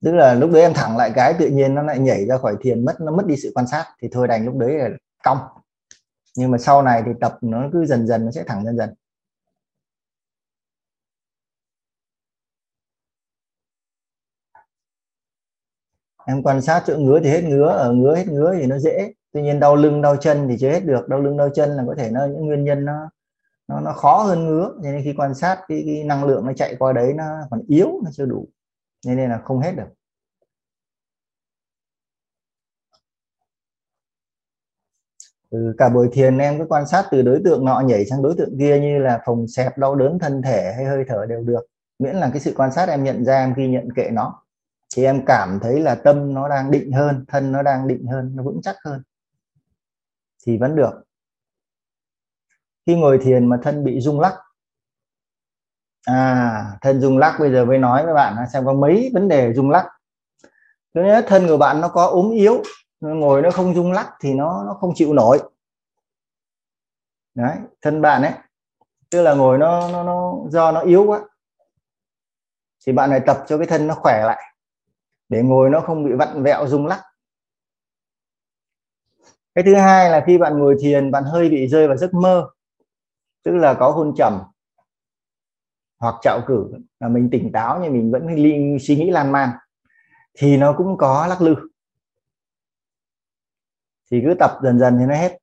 Tức là lúc đấy em thẳng lại cái tự nhiên nó lại nhảy ra khỏi thiền, mất, nó mất đi sự quan sát, thì thôi đành lúc đấy là cong. Nhưng mà sau này thì tập nó cứ dần dần, nó sẽ thẳng dần dần. Em quan sát chỗ ngứa thì hết ngứa, ở ngứa hết ngứa thì nó dễ tuy nhiên đau lưng đau chân thì chưa hết được. Đau lưng đau chân là có thể nó những nguyên nhân nó nó nó khó hơn ngứa. Cho nên khi quan sát cái, cái năng lượng nó chạy qua đấy nó còn yếu nó chưa đủ. Nên là không hết được. Từ cả buổi thiền em cứ quan sát từ đối tượng nọ nhảy sang đối tượng kia như là phòng xẹp đau đớn thân thể hay hơi thở đều được. Miễn là cái sự quan sát em nhận ra em ghi nhận kệ nó thì em cảm thấy là tâm nó đang định hơn thân nó đang định hơn nó vững chắc hơn thì vẫn được. Khi ngồi thiền mà thân bị rung lắc. À thân rung lắc bây giờ mới nói với bạn xem có mấy vấn đề rung lắc. Nếu thân của bạn nó có ốm yếu ngồi nó không rung lắc thì nó nó không chịu nổi. Đấy thân bạn ấy tức là ngồi nó nó, nó do nó yếu quá thì bạn phải tập cho cái thân nó khỏe lại để ngồi nó không bị vặn vẹo rung lắc cái thứ hai là khi bạn ngồi thiền, bạn hơi bị rơi vào giấc mơ, tức là có hôn trầm hoặc trạo cử, là mình tỉnh táo nhưng mình vẫn suy nghĩ lan man, thì nó cũng có lắc lư. Thì cứ tập dần dần thì nó hết.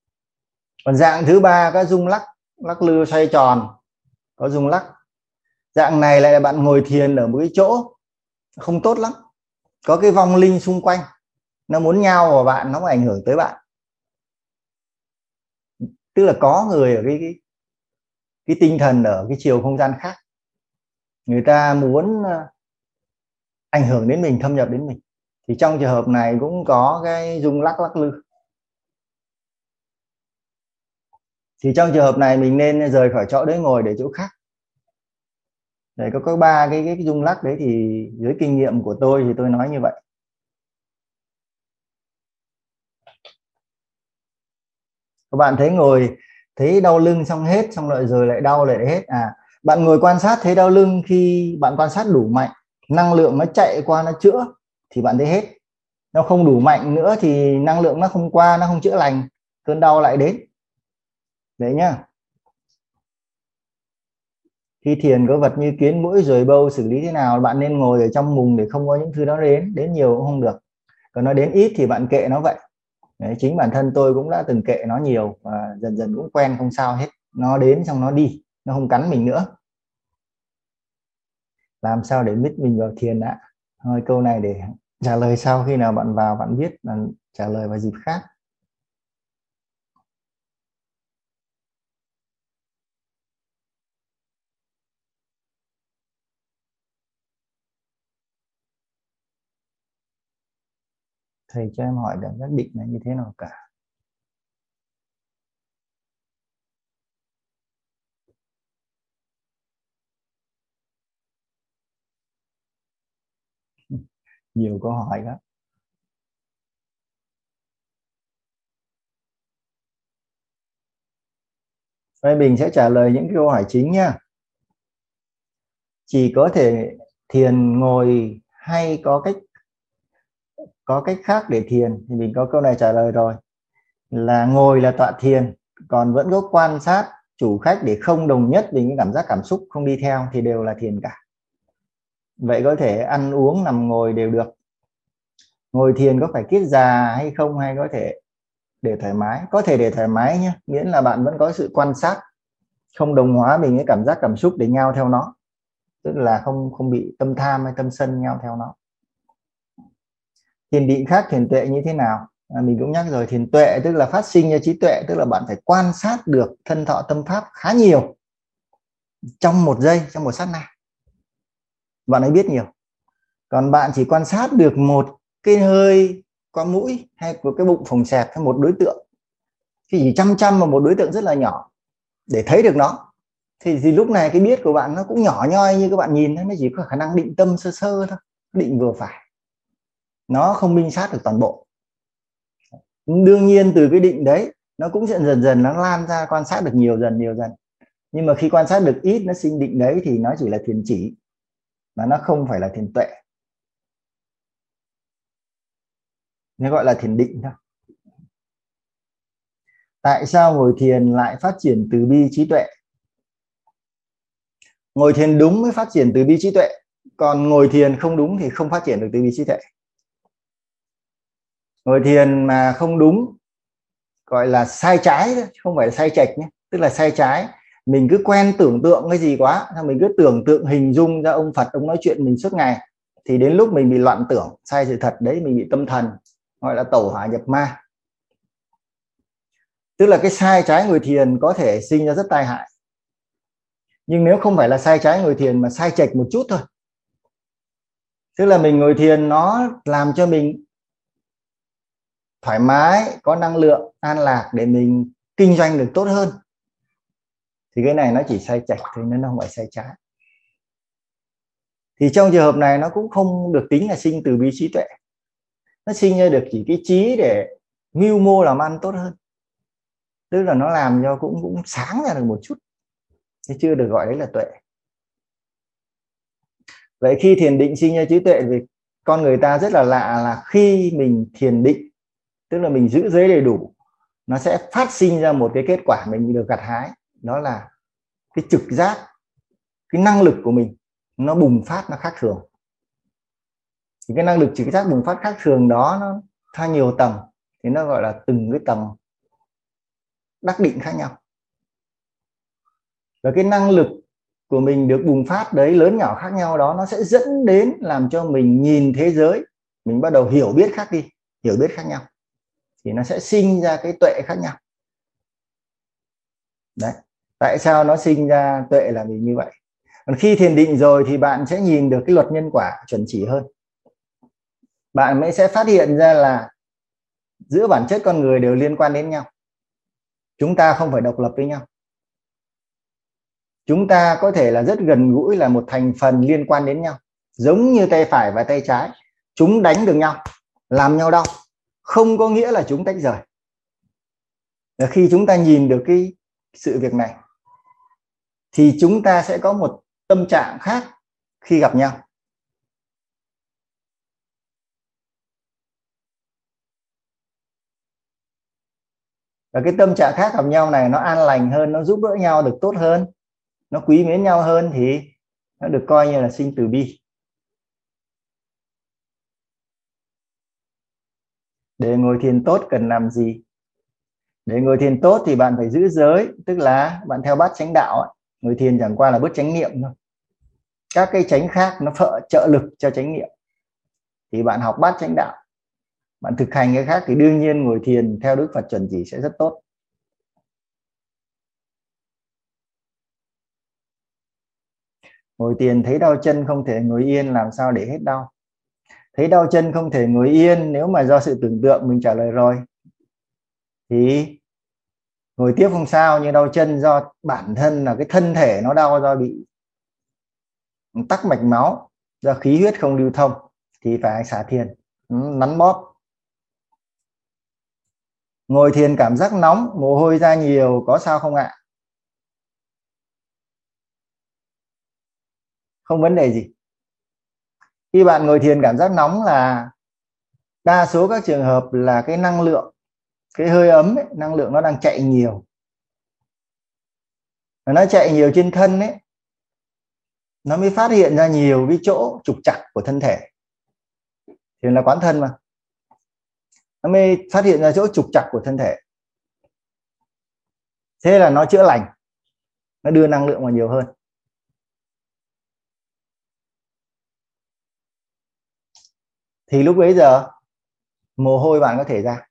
Còn dạng thứ ba có rung lắc lắc lư xoay tròn, có rung lắc. Dạng này lại là bạn ngồi thiền ở một cái chỗ không tốt lắm, có cái vong linh xung quanh, nó muốn nhau vào bạn, nó ảnh hưởng tới bạn tức là có người ở cái, cái cái tinh thần ở cái chiều không gian khác. Người ta muốn ờ, ảnh hưởng đến mình thâm nhập đến mình. Thì trong trường hợp này cũng có cái rung lắc lắc lư. Thì trong trường hợp này mình nên rời khỏi chỗ đấy ngồi để chỗ khác. Để có có ba cái, cái cái rung lắc đấy thì dưới kinh nghiệm của tôi thì tôi nói như vậy. Các bạn thấy ngồi, thấy đau lưng xong hết, xong rồi rồi lại đau lại hết. À bạn ngồi quan sát thấy đau lưng khi bạn quan sát đủ mạnh, năng lượng nó chạy qua nó chữa thì bạn thấy hết. Nó không đủ mạnh nữa thì năng lượng nó không qua, nó không chữa lành, cơn đau lại đến. Đấy nhá. Khi thiền có vật như kiến mũi rồi bâu xử lý thế nào, bạn nên ngồi ở trong mùng để không có những thứ đó đến đến nhiều cũng không được. Còn nó đến ít thì bạn kệ nó vậy. Đấy, chính bản thân tôi cũng đã từng kệ nó nhiều và dần dần cũng quen không sao hết. Nó đến xong nó đi nó không cắn mình nữa. Làm sao để biết mình vào thiền ạ? Thôi câu này để trả lời sau khi nào bạn vào bạn viết bạn trả lời vào dịp khác. Thầy cho em hỏi được xác định là như thế nào cả nhiều câu hỏi đó Đây mình sẽ trả lời những câu hỏi chính nha. Chỉ có thể thiền, ngồi hay có cách có cách khác để thiền thì mình có câu này trả lời rồi. Là ngồi là tọa thiền, còn vẫn có quan sát chủ khách để không đồng nhất với những cảm giác cảm xúc không đi theo thì đều là thiền cả. Vậy có thể ăn uống, nằm ngồi đều được. Ngồi thiền có phải kiết già hay không hay có thể để thoải mái? Có thể để thoải mái nhé miễn là bạn vẫn có sự quan sát, không đồng hóa mình cái cảm giác cảm xúc để nhau theo nó. Tức là không không bị tâm tham hay tâm sân nhau theo nó thiền định khác thiền tuệ như thế nào? À, mình cũng nhắc rồi thiền tuệ tức là phát sinh ra trí tuệ tức là bạn phải quan sát được thân thọ tâm pháp khá nhiều trong một giây trong một sát na. Bạn ấy biết nhiều. Còn bạn chỉ quan sát được một cái hơi qua mũi hay của cái bụng phồng xẹp hay một đối tượng. Thì chỉ chăm chăm vào một đối tượng rất là nhỏ để thấy được nó thì, thì lúc này cái biết của bạn nó cũng nhỏ nhoi như các bạn nhìn nó chỉ có khả năng định tâm sơ sơ thôi định vừa phải nó không minh sát được toàn bộ. Đương nhiên từ cái định đấy, nó cũng sẽ dần dần nó lan ra, quan sát được nhiều dần nhiều dần. Nhưng mà khi quan sát được ít nó sinh định đấy thì nó chỉ là thiền chỉ, mà nó không phải là thiền tuệ. Nó gọi là thiền định thôi. Tại sao ngồi thiền lại phát triển từ bi trí tuệ? Ngồi thiền đúng mới phát triển từ bi trí tuệ, còn ngồi thiền không đúng thì không phát triển được từ bi trí tuệ ngồi thiền mà không đúng, gọi là sai trái không phải là sai chạch nhé. Tức là sai trái. Mình cứ quen tưởng tượng cái gì quá mình cứ tưởng tượng hình dung ra ông Phật, ông nói chuyện mình suốt ngày, thì đến lúc mình bị loạn tưởng, sai sự thật đấy, mình bị tâm thần, gọi là tẩu hỏa nhập ma. Tức là cái sai trái người thiền có thể sinh ra rất tai hại. Nhưng nếu không phải là sai trái người thiền mà sai chệch một chút thôi. Tức là mình ngồi thiền nó làm cho mình thoải mái, có năng lượng, an lạc để mình kinh doanh được tốt hơn. Thì cái này nó chỉ sai chạch thôi, nó không phải sai trái. Thì trong trường hợp này nó cũng không được tính là sinh từ bi trí tuệ. Nó sinh ra được chỉ cái trí để mưu mô làm ăn tốt hơn. Tức là nó làm cho cũng cũng sáng ra được một chút. Chứ chưa được gọi đấy là tuệ. Vậy khi thiền định sinh ra trí tuệ thì con người ta rất là lạ là khi mình thiền định tức là mình giữ giới đầy đủ, nó sẽ phát sinh ra một cái kết quả mình được gặt hái. Đó là cái trực giác, cái năng lực của mình, nó bùng phát, nó khác thường. Thì cái năng lực trực giác bùng phát khác thường đó, nó tha nhiều tầng thì nó gọi là từng cái tầng đắc định khác nhau. Và cái năng lực của mình được bùng phát đấy, lớn nhỏ khác nhau đó, nó sẽ dẫn đến làm cho mình nhìn thế giới, mình bắt đầu hiểu biết khác đi, hiểu biết khác nhau thì nó sẽ sinh ra cái tuệ khác nhau. Đấy. Tại sao nó sinh ra tuệ là vì như vậy? Còn khi thiền định rồi thì bạn sẽ nhìn được cái luật nhân quả chuẩn chỉ hơn. Bạn mới sẽ phát hiện ra là giữa bản chất con người đều liên quan đến nhau. Chúng ta không phải độc lập với nhau. Chúng ta có thể là rất gần gũi là một thành phần liên quan đến nhau. Giống như tay phải và tay trái, chúng đánh được nhau, làm nhau đau không có nghĩa là chúng tách rời. Và khi chúng ta nhìn được cái sự việc này, thì chúng ta sẽ có một tâm trạng khác khi gặp nhau. Và cái tâm trạng khác gặp nhau này nó an lành hơn, nó giúp đỡ nhau được tốt hơn, nó quý mến nhau hơn thì nó được coi như là sinh từ bi. Để ngồi thiền tốt cần làm gì? Để ngồi thiền tốt thì bạn phải giữ giới, tức là bạn theo bát chánh đạo ngồi thiền chẳng qua là bước chánh niệm thôi. Các cái chánh khác nó phợ trợ lực cho chánh niệm. Thì bạn học bát chánh đạo. Bạn thực hành cái khác thì đương nhiên ngồi thiền theo đức phật chuẩn chỉ sẽ rất tốt. Ngồi thiền thấy đau chân không thể ngồi yên, làm sao để hết đau? Thấy đau chân không thể ngồi yên, nếu mà do sự tưởng tượng mình trả lời rồi, thì ngồi tiếp không sao, nhưng đau chân do bản thân là cái thân thể nó đau do bị tắc mạch máu, do khí huyết không lưu thông, thì phải xả thiền ừ, nắn bóp. Ngồi thiền cảm giác nóng, mồ hôi ra nhiều, có sao không ạ? Không vấn đề gì khi bạn ngồi thiền cảm giác nóng là đa số các trường hợp là cái năng lượng cái hơi ấm ấy, năng lượng nó đang chạy nhiều. Và nó chạy nhiều trên thân ấy nó mới phát hiện ra nhiều cái chỗ trục chặt của thân thể. Thì là quán thân mà. Nó mới phát hiện ra chỗ trục chặt của thân thể. Thế là nó chữa lành nó đưa năng lượng vào nhiều hơn. Thì lúc bấy giờ, mồ hôi bạn có thể ra.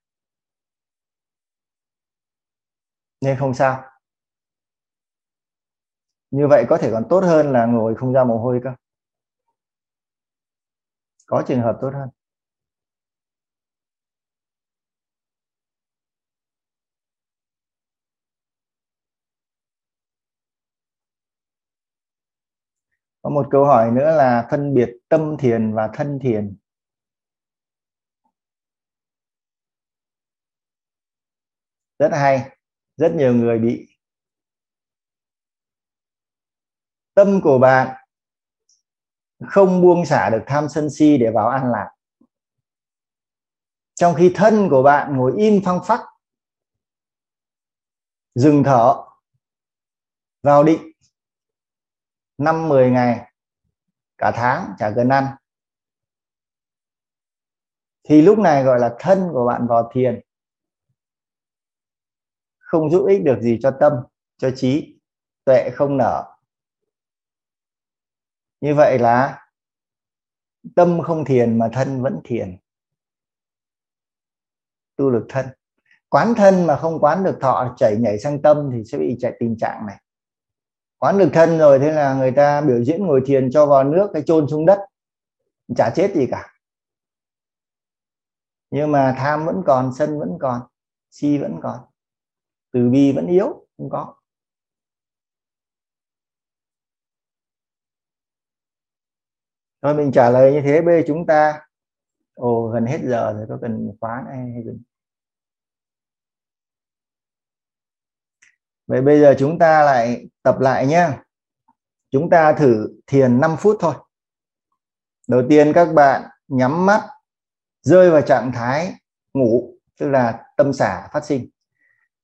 Nên không sao. Như vậy có thể còn tốt hơn là ngồi không ra mồ hôi cơ. Có trường hợp tốt hơn. Có một câu hỏi nữa là phân biệt tâm thiền và thân thiền. Rất hay. Rất nhiều người bị tâm của bạn không buông xả được tham sân si để vào an lạc. Trong khi thân của bạn ngồi im phăng phắc, dừng thở, vào định, năm 10 ngày, cả tháng, chả cần ăn. Thì lúc này gọi là thân của bạn vào thiền không giúp ích được gì cho tâm, cho trí, tuệ không nở. Như vậy là tâm không thiền mà thân vẫn thiền. Tu lực thân. Quán thân mà không quán được thọ, chảy nhảy sang tâm thì sẽ bị chạy tình trạng này. Quán được thân rồi thế là người ta biểu diễn ngồi thiền cho vào nước, cái chôn xuống đất, chả chết gì cả. Nhưng mà tham vẫn còn, sân vẫn còn, si vẫn còn từ bi vẫn yếu, không có. Thôi mình trả lời như thế b chúng ta, ồ, gần hết giờ rồi, có cần khóa này hay dừng vậy bây giờ chúng ta lại tập lại nhé chúng ta thử thiền 5 phút thôi. Đầu tiên các bạn nhắm mắt, rơi vào trạng thái ngủ, tức là tâm xả phát sinh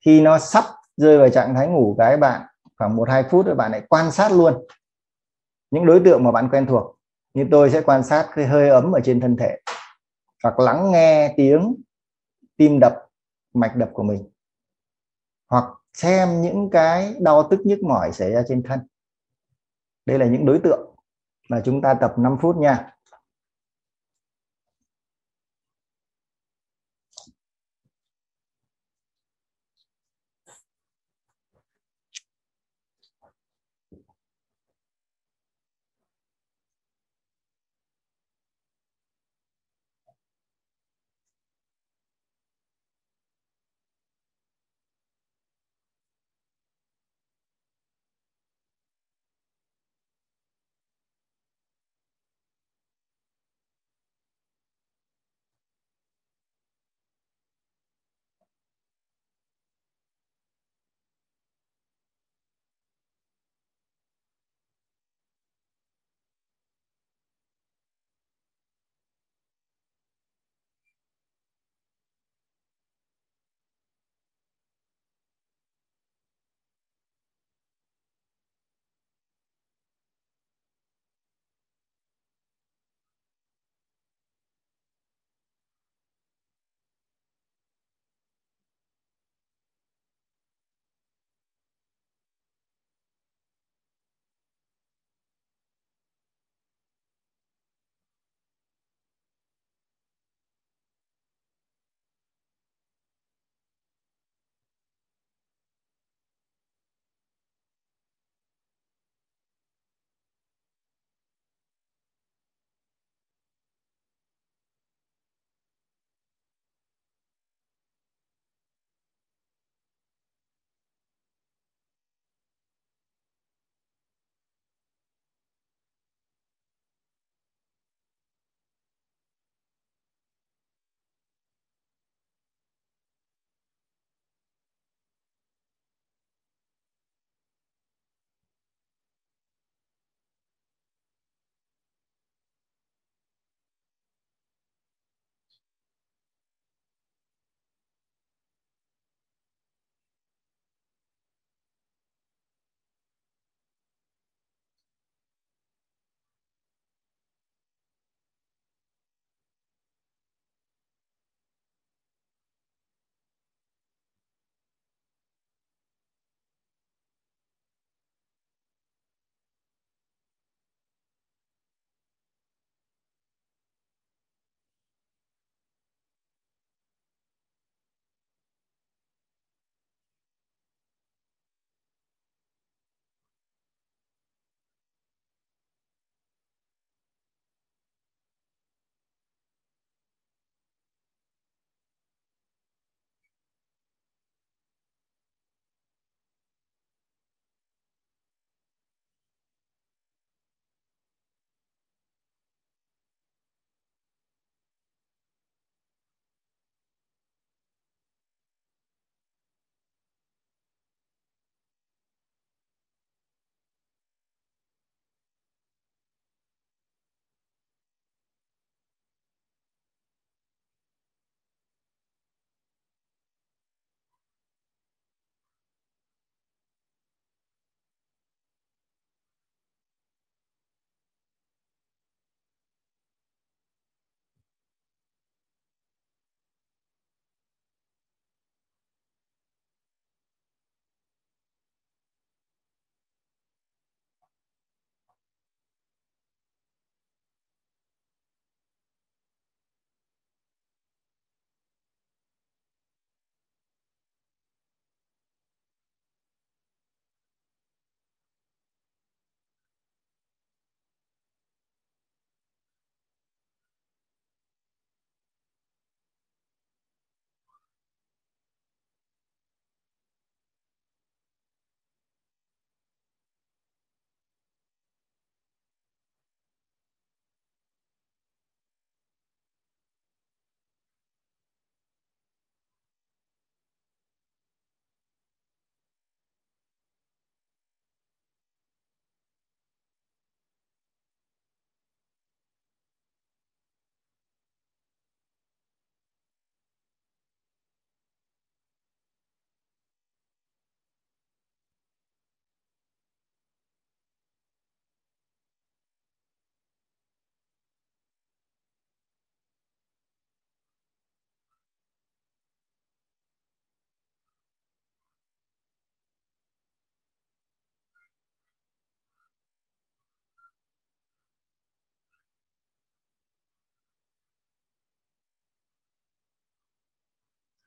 khi nó sắp rơi vào trạng thái ngủ cái bạn khoảng một hai phút rồi bạn lại quan sát luôn. Những đối tượng mà bạn quen thuộc như tôi sẽ quan sát cái hơi ấm ở trên thân thể hoặc lắng nghe tiếng tim đập, mạch đập của mình hoặc xem những cái đau tức nhức mỏi xảy ra trên thân. Đây là những đối tượng mà chúng ta tập 5 phút nha.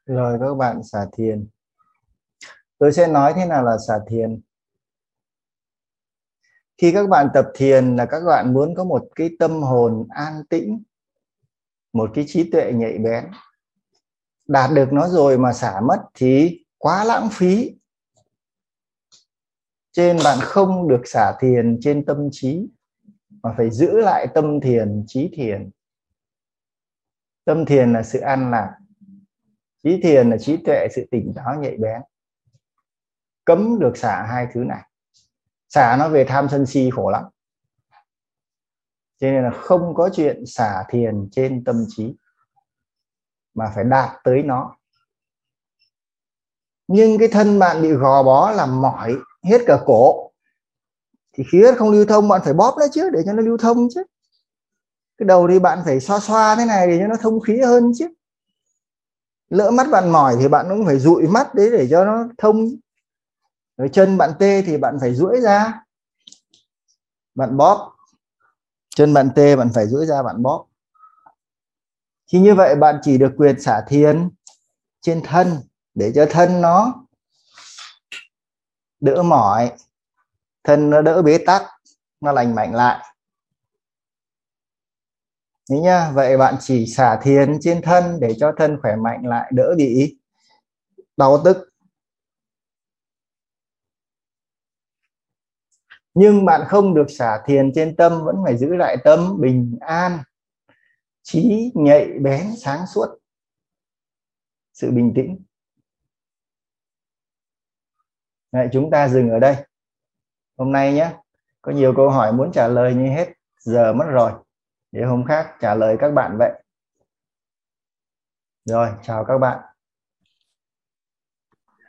Rồi các bạn xả thiền. Tôi sẽ nói thế nào là xả thiền? Khi các bạn tập thiền là các bạn muốn có một cái tâm hồn an tĩnh, một cái trí tuệ nhạy bén. Đạt được nó rồi mà xả mất thì quá lãng phí. Trên bạn không được xả thiền trên tâm trí, mà phải giữ lại tâm thiền, trí thiền. Tâm thiền là sự an lạc trí thiền là trí tuệ, sự tỉnh táo nhạy bén, cấm được xả hai thứ này. Xả nó về tham sân si khổ lắm. Cho nên là không có chuyện xả thiền trên tâm trí, mà phải đạt tới nó. Nhưng cái thân bạn bị gò bó làm mỏi hết cả cổ. Thì khí huyết không lưu thông, bạn phải bóp nó chứ, để cho nó lưu thông chứ. Cái đầu thì bạn phải xoa xoa thế này để cho nó thông khí hơn chứ lỡ mắt bạn mỏi thì bạn cũng phải dụi mắt đấy để cho nó thông. Rồi chân bạn tê thì bạn phải duỗi ra. Bạn bóp. Chân bạn tê bạn phải duỗi ra, bạn bóp. Khi như vậy bạn chỉ được quyền xả thiền trên thân để cho thân nó đỡ mỏi, thân nó đỡ bế tắc, nó lành mạnh lại. Đấy nhá vậy bạn chỉ xả thiền trên thân để cho thân khỏe mạnh lại đỡ bị đau tức. Nhưng bạn không được xả thiền trên tâm vẫn phải giữ lại tâm bình an trí nhạy bén sáng suốt sự bình tĩnh. Đấy, chúng ta dừng ở đây. Hôm nay nhé có nhiều câu hỏi muốn trả lời như hết giờ mất rồi để hôm khác trả lời các bạn vậy. Rồi chào các bạn.